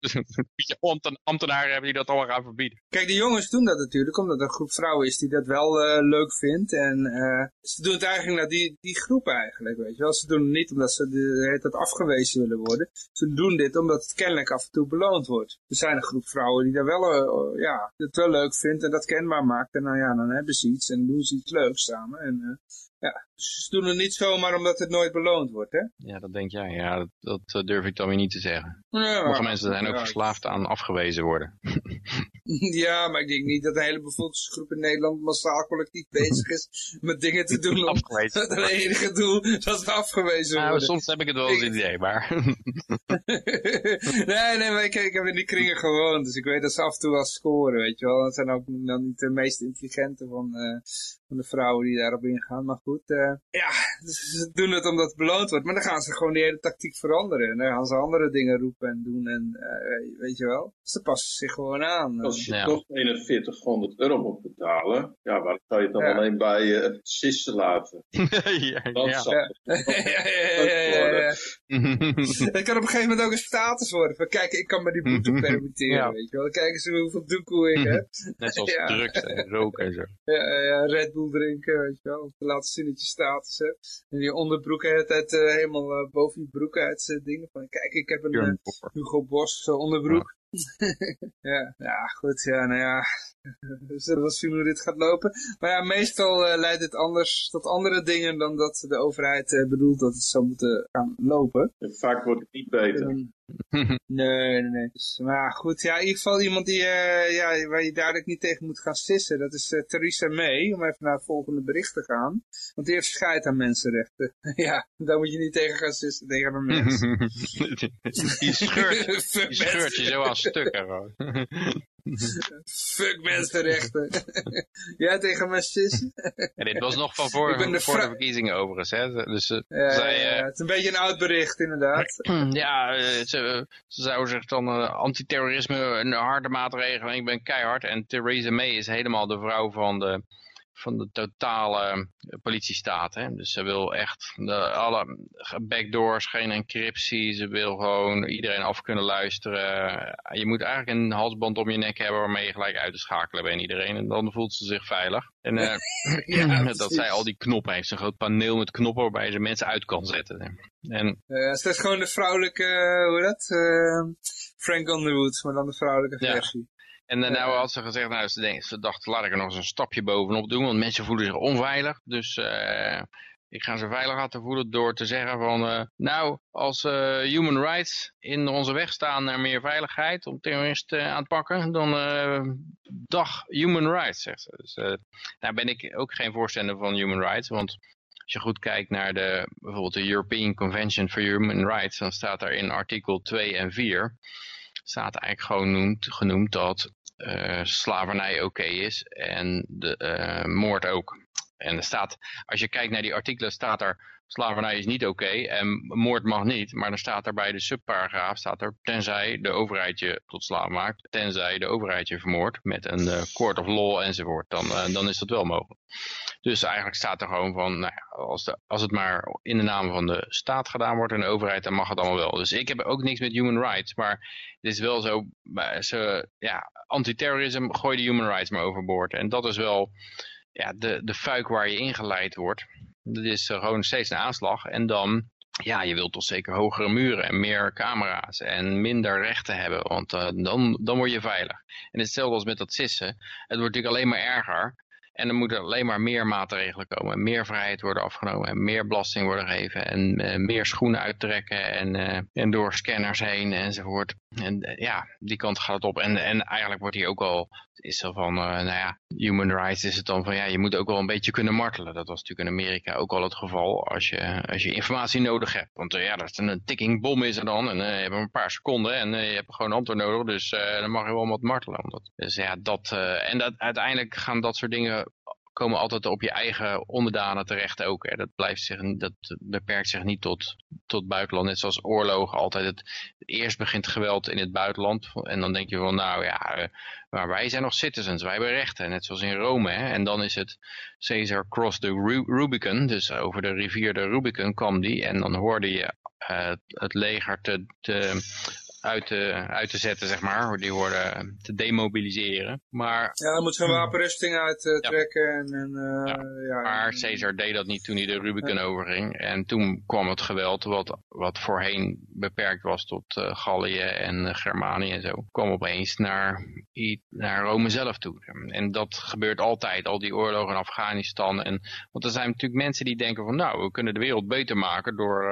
<laughs> ambtenaren hebben die dat allemaal gaan verbieden. Kijk, de jongens doen dat natuurlijk, omdat er een groep vrouwen is die dat wel uh, leuk vindt. En uh, ze doen het eigenlijk naar die, die groep eigenlijk, weet je wel. Ze doen het niet omdat ze de, het afgewezen willen worden. Ze doen dit omdat het kennelijk af en toe beloond wordt. Er zijn een groep vrouwen die dat wel, uh, ja, het wel leuk vindt en dat kenbaar maakt. En nou ja, dan hebben ze iets en doen ze iets leuks samen. En ja, ze doen het niet zomaar omdat het nooit beloond wordt, hè? Ja, dat denk jij. Ja, dat, dat eh, durf ik dan weer niet te zeggen. Ja, Sommige mensen zijn ook verslaafd aan afgewezen worden. <laughs> ja, maar ik denk niet dat de hele bevolkingsgroep in Nederland massaal collectief bezig is met dingen te doen om het enige doel dat we afgewezen nou, worden. Soms heb ik het wel eens idee, maar... <laughs> nee, nee, maar ik, ik, heb in die kringen gewoond, dus ik weet dat ze af en toe wel scoren, weet je wel. Dat zijn ook dan niet de meest intelligente van, uh, van de vrouwen die daarop ingaan, maar goed. Uh, ja, dus ze doen het omdat het beloond wordt, maar dan gaan ze gewoon die hele tactiek veranderen. En dan gaan ze andere dingen roepen en doen en uh, weet je wel. Ze passen zich gewoon aan. Als je ja. toch 4100 euro moet betalen, ja, waar kan je het dan ja. alleen bij uh, sissen laten? <laughs> <laughs> ja, ja. zal <laughs> het Het kan op een gegeven moment ook een status worden. Van kijk, ik kan me die boete <laughs> permitteren, weet je wel. Kijken ze hoeveel doekoe ik heb. Net zoals <laughs> drugs en roken en zo. Ja, ja, Red Bull drinken, weet je wel. Laten zien dat je status hebt. En je onderbroek de tijd uh, helemaal uh, boven je broek uit uh, dingen. Van kijk, ik heb een Hugo Boss onderbroek. Ja, ja, goed. Ja, nou ja. <laughs> We zullen wel zien hoe dit gaat lopen. Maar ja, meestal uh, leidt het anders tot andere dingen dan dat de overheid uh, bedoelt dat het zou moeten gaan lopen. En vaak wordt het niet beter. <laughs> nee, nee, nee. Dus, maar goed, ja, in ieder geval iemand die, uh, ja, waar je duidelijk niet tegen moet gaan sissen. Dat is uh, Theresa May, om even naar het volgende bericht te gaan. Want die heeft scheid aan mensenrechten. <laughs> ja, daar moet je niet tegen gaan sissen, tegen een mens. <laughs> die scheurt, die scheurt je zo aan stukken gewoon. <laughs> Fuck mensenrechten. <laughs> Jij tegen mijn sis? <laughs> ja, dit was nog van voor, de, voor de verkiezingen overigens. Hè? Dus, uh, ja, zij, uh, het is een beetje een oud bericht inderdaad. <clears throat> ja, uh, ze, ze zou zich dan antiterrorisme een harde maatregelen. Ik ben keihard. En Theresa May is helemaal de vrouw van de van de totale politiestaat. Hè? Dus ze wil echt de, alle backdoors, geen encryptie. Ze wil gewoon iedereen af kunnen luisteren. Je moet eigenlijk een halsband om je nek hebben waarmee je gelijk uit te schakelen bent iedereen. En dan voelt ze zich veilig. En <laughs> <clears throat> uh, ja, dat zij al die knoppen heeft. Een groot paneel met knoppen waarbij ze mensen uit kan zetten. En, uh, het is gewoon de vrouwelijke, hoe dat? Uh, Frank Underwood, maar dan de vrouwelijke versie. En uh, nou had ze gezegd, nou, ze, dacht, laat ik er nog eens een stapje bovenop doen, want mensen voelen zich onveilig. Dus uh, ik ga ze veilig laten voelen door te zeggen van, uh, nou, als human rights in onze weg staan naar meer veiligheid om terroristen aan te pakken, dan dag human rights, zegt ze. Dus daar ben ik ook geen voorstander van human rights, want als je goed kijkt naar de, bijvoorbeeld de European Convention for Human Rights, dan staat daar in artikel 2 en 4, staat eigenlijk gewoon genoemd, genoemd dat slavernij oké is en de uh, moord ook. En er staat, als je kijkt naar die artikelen, staat er slavernij is niet oké en moord mag niet. Maar dan staat er bij de subparagraaf, staat er tenzij de overheid je tot slaaf maakt, tenzij de overheid je vermoordt met een uh, court of law enzovoort. Dan, dan is dat wel mogelijk. Dus eigenlijk staat er gewoon van, nou als, de, als het maar in de naam van de staat gedaan wordt en de overheid, dan mag het allemaal wel. Dus ik heb ook niks met human rights, maar het is wel zo, ze, ja, antiterrorisme, gooi de human rights maar overboord. En dat is wel ja, de, de fuik waar je ingeleid wordt. Dat is gewoon steeds een aanslag en dan ja, je wilt toch zeker hogere muren en meer camera's en minder rechten hebben, want uh, dan, dan word je veilig. En hetzelfde als met dat sissen. Het wordt natuurlijk alleen maar erger. En er moeten alleen maar meer maatregelen komen. Meer vrijheid worden afgenomen. En meer belasting worden gegeven. En uh, meer schoenen uittrekken. En, uh, en door scanners heen enzovoort. En uh, ja, die kant gaat het op. En, en eigenlijk wordt hier ook al, is zo van, nou ja, human rights is het dan van, ja, je moet ook wel een beetje kunnen martelen. Dat was natuurlijk in Amerika ook al het geval als je, als je informatie nodig hebt. Want ja, dat is een ticking bom is er dan. En je hebt een paar seconden en je hebt gewoon een antwoord nodig. Dus dan mag je wel wat martelen. Omdat, dus ja, dat, en dat, uiteindelijk gaan dat soort dingen komen altijd op je eigen onderdanen terecht ook. Hè. Dat, blijft zich, dat beperkt zich niet tot, tot buitenland. Net zoals oorlogen altijd. Het, eerst begint geweld in het buitenland. En dan denk je van nou ja, eh, maar wij zijn nog citizens. Wij hebben rechten. Net zoals in Rome. Hè. En dan is het Caesar cross the Rubicon. Dus over de rivier de Rubicon kwam die. En dan hoorde je uh, het leger te, te uit te, uit te zetten, zeg maar. Die worden te demobiliseren. Maar, ja, dan moet ze een wapenrusting uittrekken. Ja. En, en, uh, ja. Maar Caesar deed dat niet toen hij de Rubicon overging. En toen kwam het geweld, wat, wat voorheen beperkt was tot uh, Gallië en uh, Germanië en zo, kwam opeens naar, naar Rome zelf toe. En dat gebeurt altijd, al die oorlogen in Afghanistan. En, want er zijn natuurlijk mensen die denken van, nou, we kunnen de wereld beter maken door,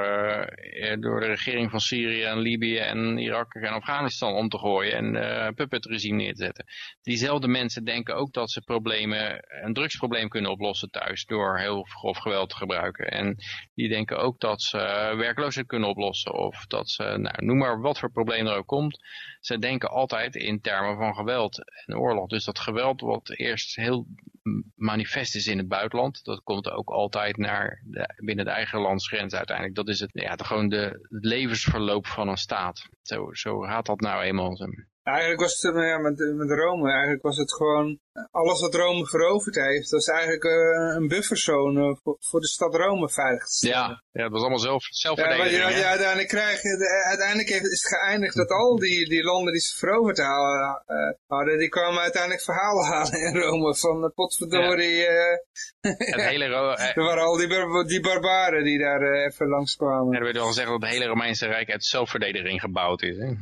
door de regering van Syrië en Libië en Irak Irak en Afghanistan om te gooien en uh, puppet regime neer te zetten. Diezelfde mensen denken ook dat ze problemen, een drugsprobleem kunnen oplossen thuis door heel grof geweld te gebruiken. En die denken ook dat ze werkloosheid kunnen oplossen of dat ze, nou, noem maar wat voor probleem er ook komt. Ze denken altijd in termen van geweld en oorlog. Dus dat geweld wat eerst heel manifest is in het buitenland. Dat komt ook altijd naar binnen de eigen landsgrens uiteindelijk. Dat is het, ja, gewoon de, het levensverloop van een staat. Zo, zo gaat dat nou eenmaal. Eigenlijk was het ja, met, met Rome, eigenlijk was het gewoon, alles wat Rome veroverd heeft, was eigenlijk uh, een bufferzone voor, voor, de stad Rome veilig te stellen. Ja, ja dat was allemaal zelf, zelfverdediging. Ja, je, uiteindelijk krijg je, de, uiteindelijk heeft, is het geëindigd dat al die, die landen die ze veroverd hadden, uh, hadden, die kwamen uiteindelijk verhalen <laughs> halen in Rome van uh, potverdorie. Ja. <laughs> het hele er waren al die, bar die barbaren die daar even langskwamen. Ja, er werd al gezegd dat het hele Romeinse Rijk uit zelfverdediging gebouwd is. Hè?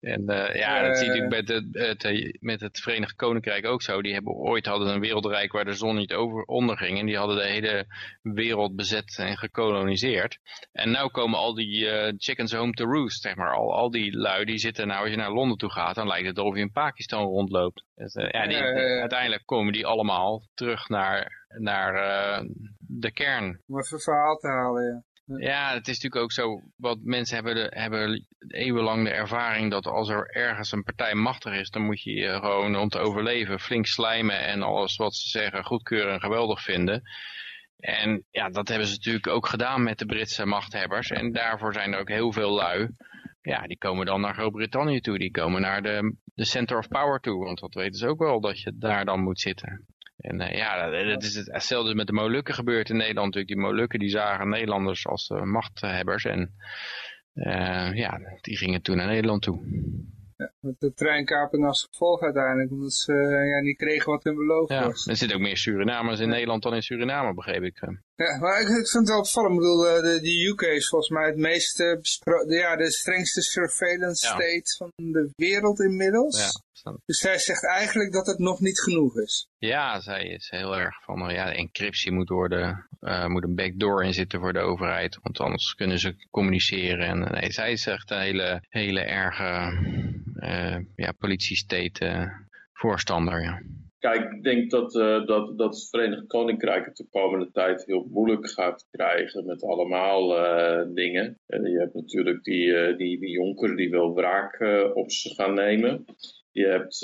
<laughs> en ja, dat zie je natuurlijk met het, met het Verenigd Koninkrijk ook zo. Die hebben ooit hadden een wereldrijk waar de zon niet over onderging. En die hadden de hele wereld bezet en gekoloniseerd. En nu komen al die uh, chickens home to roost, zeg maar. Al, al die lui die zitten nou, als je naar Londen toe gaat, dan lijkt het alsof je in Pakistan rondloopt. Dus, uh, ja, die, uh, uiteindelijk komen die allemaal terug naar, naar de kern. Om even verhaal te halen, ja. Ja, het is natuurlijk ook zo, wat mensen hebben, de, hebben eeuwenlang de ervaring dat als er ergens een partij machtig is, dan moet je je gewoon om te overleven flink slijmen en alles wat ze zeggen goedkeuren en geweldig vinden. En ja, dat hebben ze natuurlijk ook gedaan met de Britse machthebbers en daarvoor zijn er ook heel veel lui. Ja, die komen dan naar Groot-Brittannië toe, die komen naar de, de center of power toe, want dat weten ze ook wel dat je daar dan moet zitten. En ja, dat is hetzelfde met de Molukken gebeurd in Nederland natuurlijk. Die Molukken die zagen Nederlanders als machthebbers en ja, die gingen toen naar Nederland toe. Ja, met de treinkaping als gevolg uiteindelijk, omdat ze ja, niet kregen wat hun beloofd ja, was. Er zitten ook meer Surinamers in Nederland dan in Suriname, begreep ik. Ja, maar ik, ik vind het wel opvallend. Ik bedoel, eh, de, de UK is volgens mij het meest, ja, de strengste surveillance state van de wereld inmiddels. Ja, dus zij zegt eigenlijk dat het nog niet genoeg is. Ja, zij is heel erg van, ja, de encryptie moet worden, uh, moet een backdoor in zitten voor de overheid, want anders kunnen ze communiceren. En nee, zij echt een hele, hele erge ja, politie-state voorstander, ja. Kijk, ik denk dat, uh, dat, dat het Verenigd Koninkrijk het de komende tijd heel moeilijk gaat krijgen met allemaal dingen. En je hebt natuurlijk die, die, die jonker die wil wraak op ze gaan nemen. Je hebt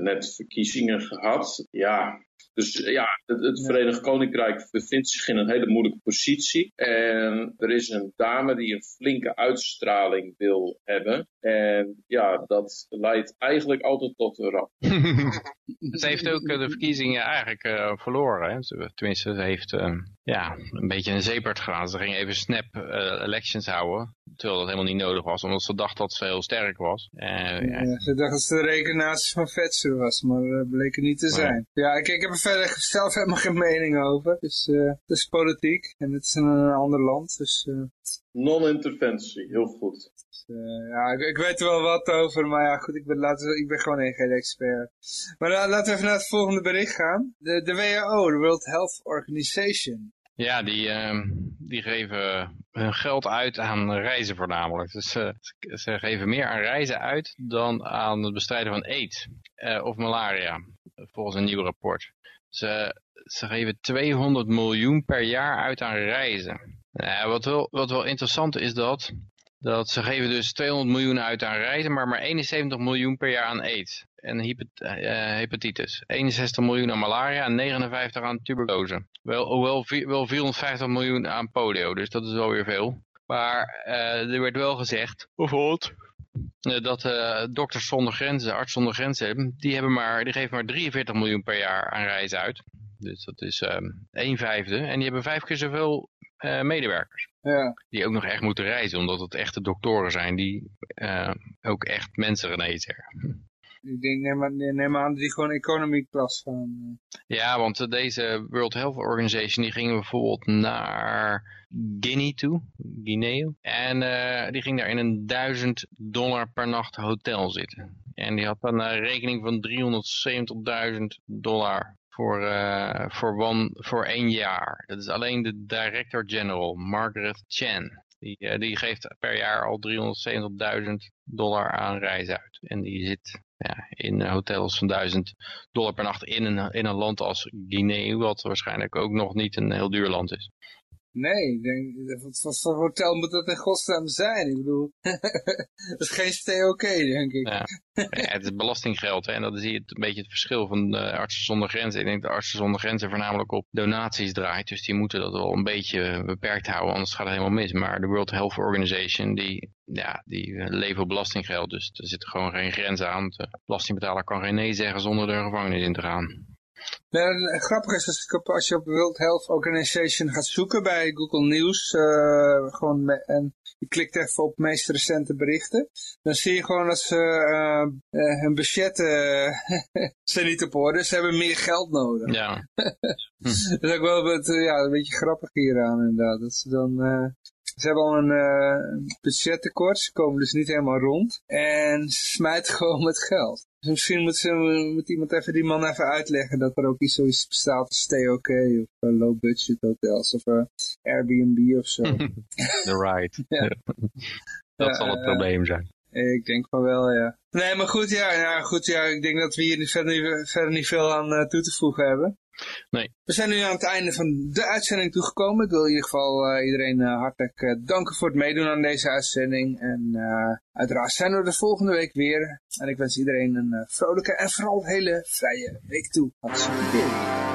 net verkiezingen gehad. Ja, dus ja, het, het, Verenigd Koninkrijk bevindt zich in een hele moeilijke positie. En er is een dame die een flinke uitstraling wil hebben. En ja, dat leidt eigenlijk altijd tot een ramp. <laughs> ze heeft ook de verkiezingen eigenlijk uh, verloren. Hè? Tenminste, ze heeft uh, ja, een beetje een zeepert gedaan. Ze ging even snap uh, elections houden. Terwijl dat helemaal niet nodig was, omdat ze dacht dat ze heel sterk was. ja, ze dacht dat ze de rekenatie van Vetser was, maar dat bleek het niet te zijn. Ja, ik, ik heb er verder zelf helemaal geen mening over. Dus het is politiek en het is in een ander land. Dus, Non-interventie, heel goed. Dus, ja, ik, ik, weet er wel wat over, maar ja, goed, ik ben, laten, ik ben gewoon geen expert. Maar laten we even naar het volgende bericht gaan. De, de WHO, de World Health Organization. Ja, die, uh, die geven hun geld uit aan reizen voornamelijk. Dus uh, ze geven meer aan reizen uit dan aan het bestrijden van aids uh, of malaria, volgens een nieuw rapport. Ze, geven 200 miljoen per jaar uit aan reizen. Wat, wel, wat wel interessant is dat, dat ze geven dus 200 miljoen uit aan reizen, maar maar 71 miljoen per jaar aan aids en eh, hepatitis. 61 miljoen aan malaria en 59 aan tuberculose. Wel, wel, wel 450 miljoen aan polio, dus dat is wel weer veel. Maar uh, er werd wel gezegd, bijvoorbeeld, dat uh, dokters zonder grenzen, arts zonder grenzen, die, hebben maar, die geven maar 43 miljoen per jaar aan reizen uit. Dus dat is um, een vijfde. En die hebben vijf keer zoveel medewerkers. Ja. Die ook nog echt moeten reizen, omdat het echte doktoren zijn die ook echt mensen genezen. Ik denk, neem, neem aan dat die gewoon economy class gaan. Ja, want deze World Health Organization die gingen bijvoorbeeld naar Guinea toe, En uh, die ging daar in een duizend dollar per nacht hotel zitten. En die had dan een rekening van 370.000 dollar voor, uh, voor, voor één jaar. Dat is alleen de director-general, Margaret Chan. Die, uh, die geeft per jaar al 370.000 dollar aan reizen uit. En die zit ja, in hotels van 1000 dollar per nacht in een, in een land als Guinea, wat waarschijnlijk ook nog niet een heel duur land is. Nee, ik denk, wat, voor hotel moet dat in godsnaam zijn? Ik bedoel, <laughs> dat is geen STOK, denk ik. Ja. het is belastinggeld hè, en dat is hier een beetje het verschil van de artsen zonder grenzen. Ik denk dat de artsen zonder grenzen voornamelijk op donaties draait, dus die moeten dat wel een beetje beperkt houden, anders gaat het helemaal mis. Maar de World Health Organization, die, ja, die leven op belastinggeld, dus er zit gewoon geen grens aan. De belastingbetaler kan geen nee zeggen zonder de gevangenis in te gaan. Nou, grappig is dat als je op World Health Organization gaat zoeken bij Google News, uh, gewoon en je klikt even op meest recente berichten, dan zie je gewoon dat ze uh, uh, hun budgetten <laughs> zijn niet op orde, ze hebben meer geld nodig. Ja. <laughs> dat is ook wel het, ja, een beetje grappig hieraan inderdaad, dat ze dan ze hebben al een budgettekort, ze komen dus niet helemaal rond. En ze smijten <laughs> gewoon met geld. Dus misschien moet, ze, moet iemand even die man even uitleggen dat er ook iets zoiets bestaat als stay OK of uh, low budget hotels of uh, Airbnb of zo. <laughs> The right. ja. <laughs> dat zal het probleem zijn. Ik denk van wel, ja. Nee, maar goed, ja, ja, goed, ja ik denk dat we hier verder niet, verder niet veel aan toe te voegen hebben. Nee. We zijn nu aan het einde van de uitzending toegekomen. Ik wil in ieder geval uh, iedereen uh, hartelijk uh, danken voor het meedoen aan deze uitzending. En uiteraard zijn we er de volgende week weer. En ik wens iedereen een vrolijke en vooral hele vrije week toe. Hartstikke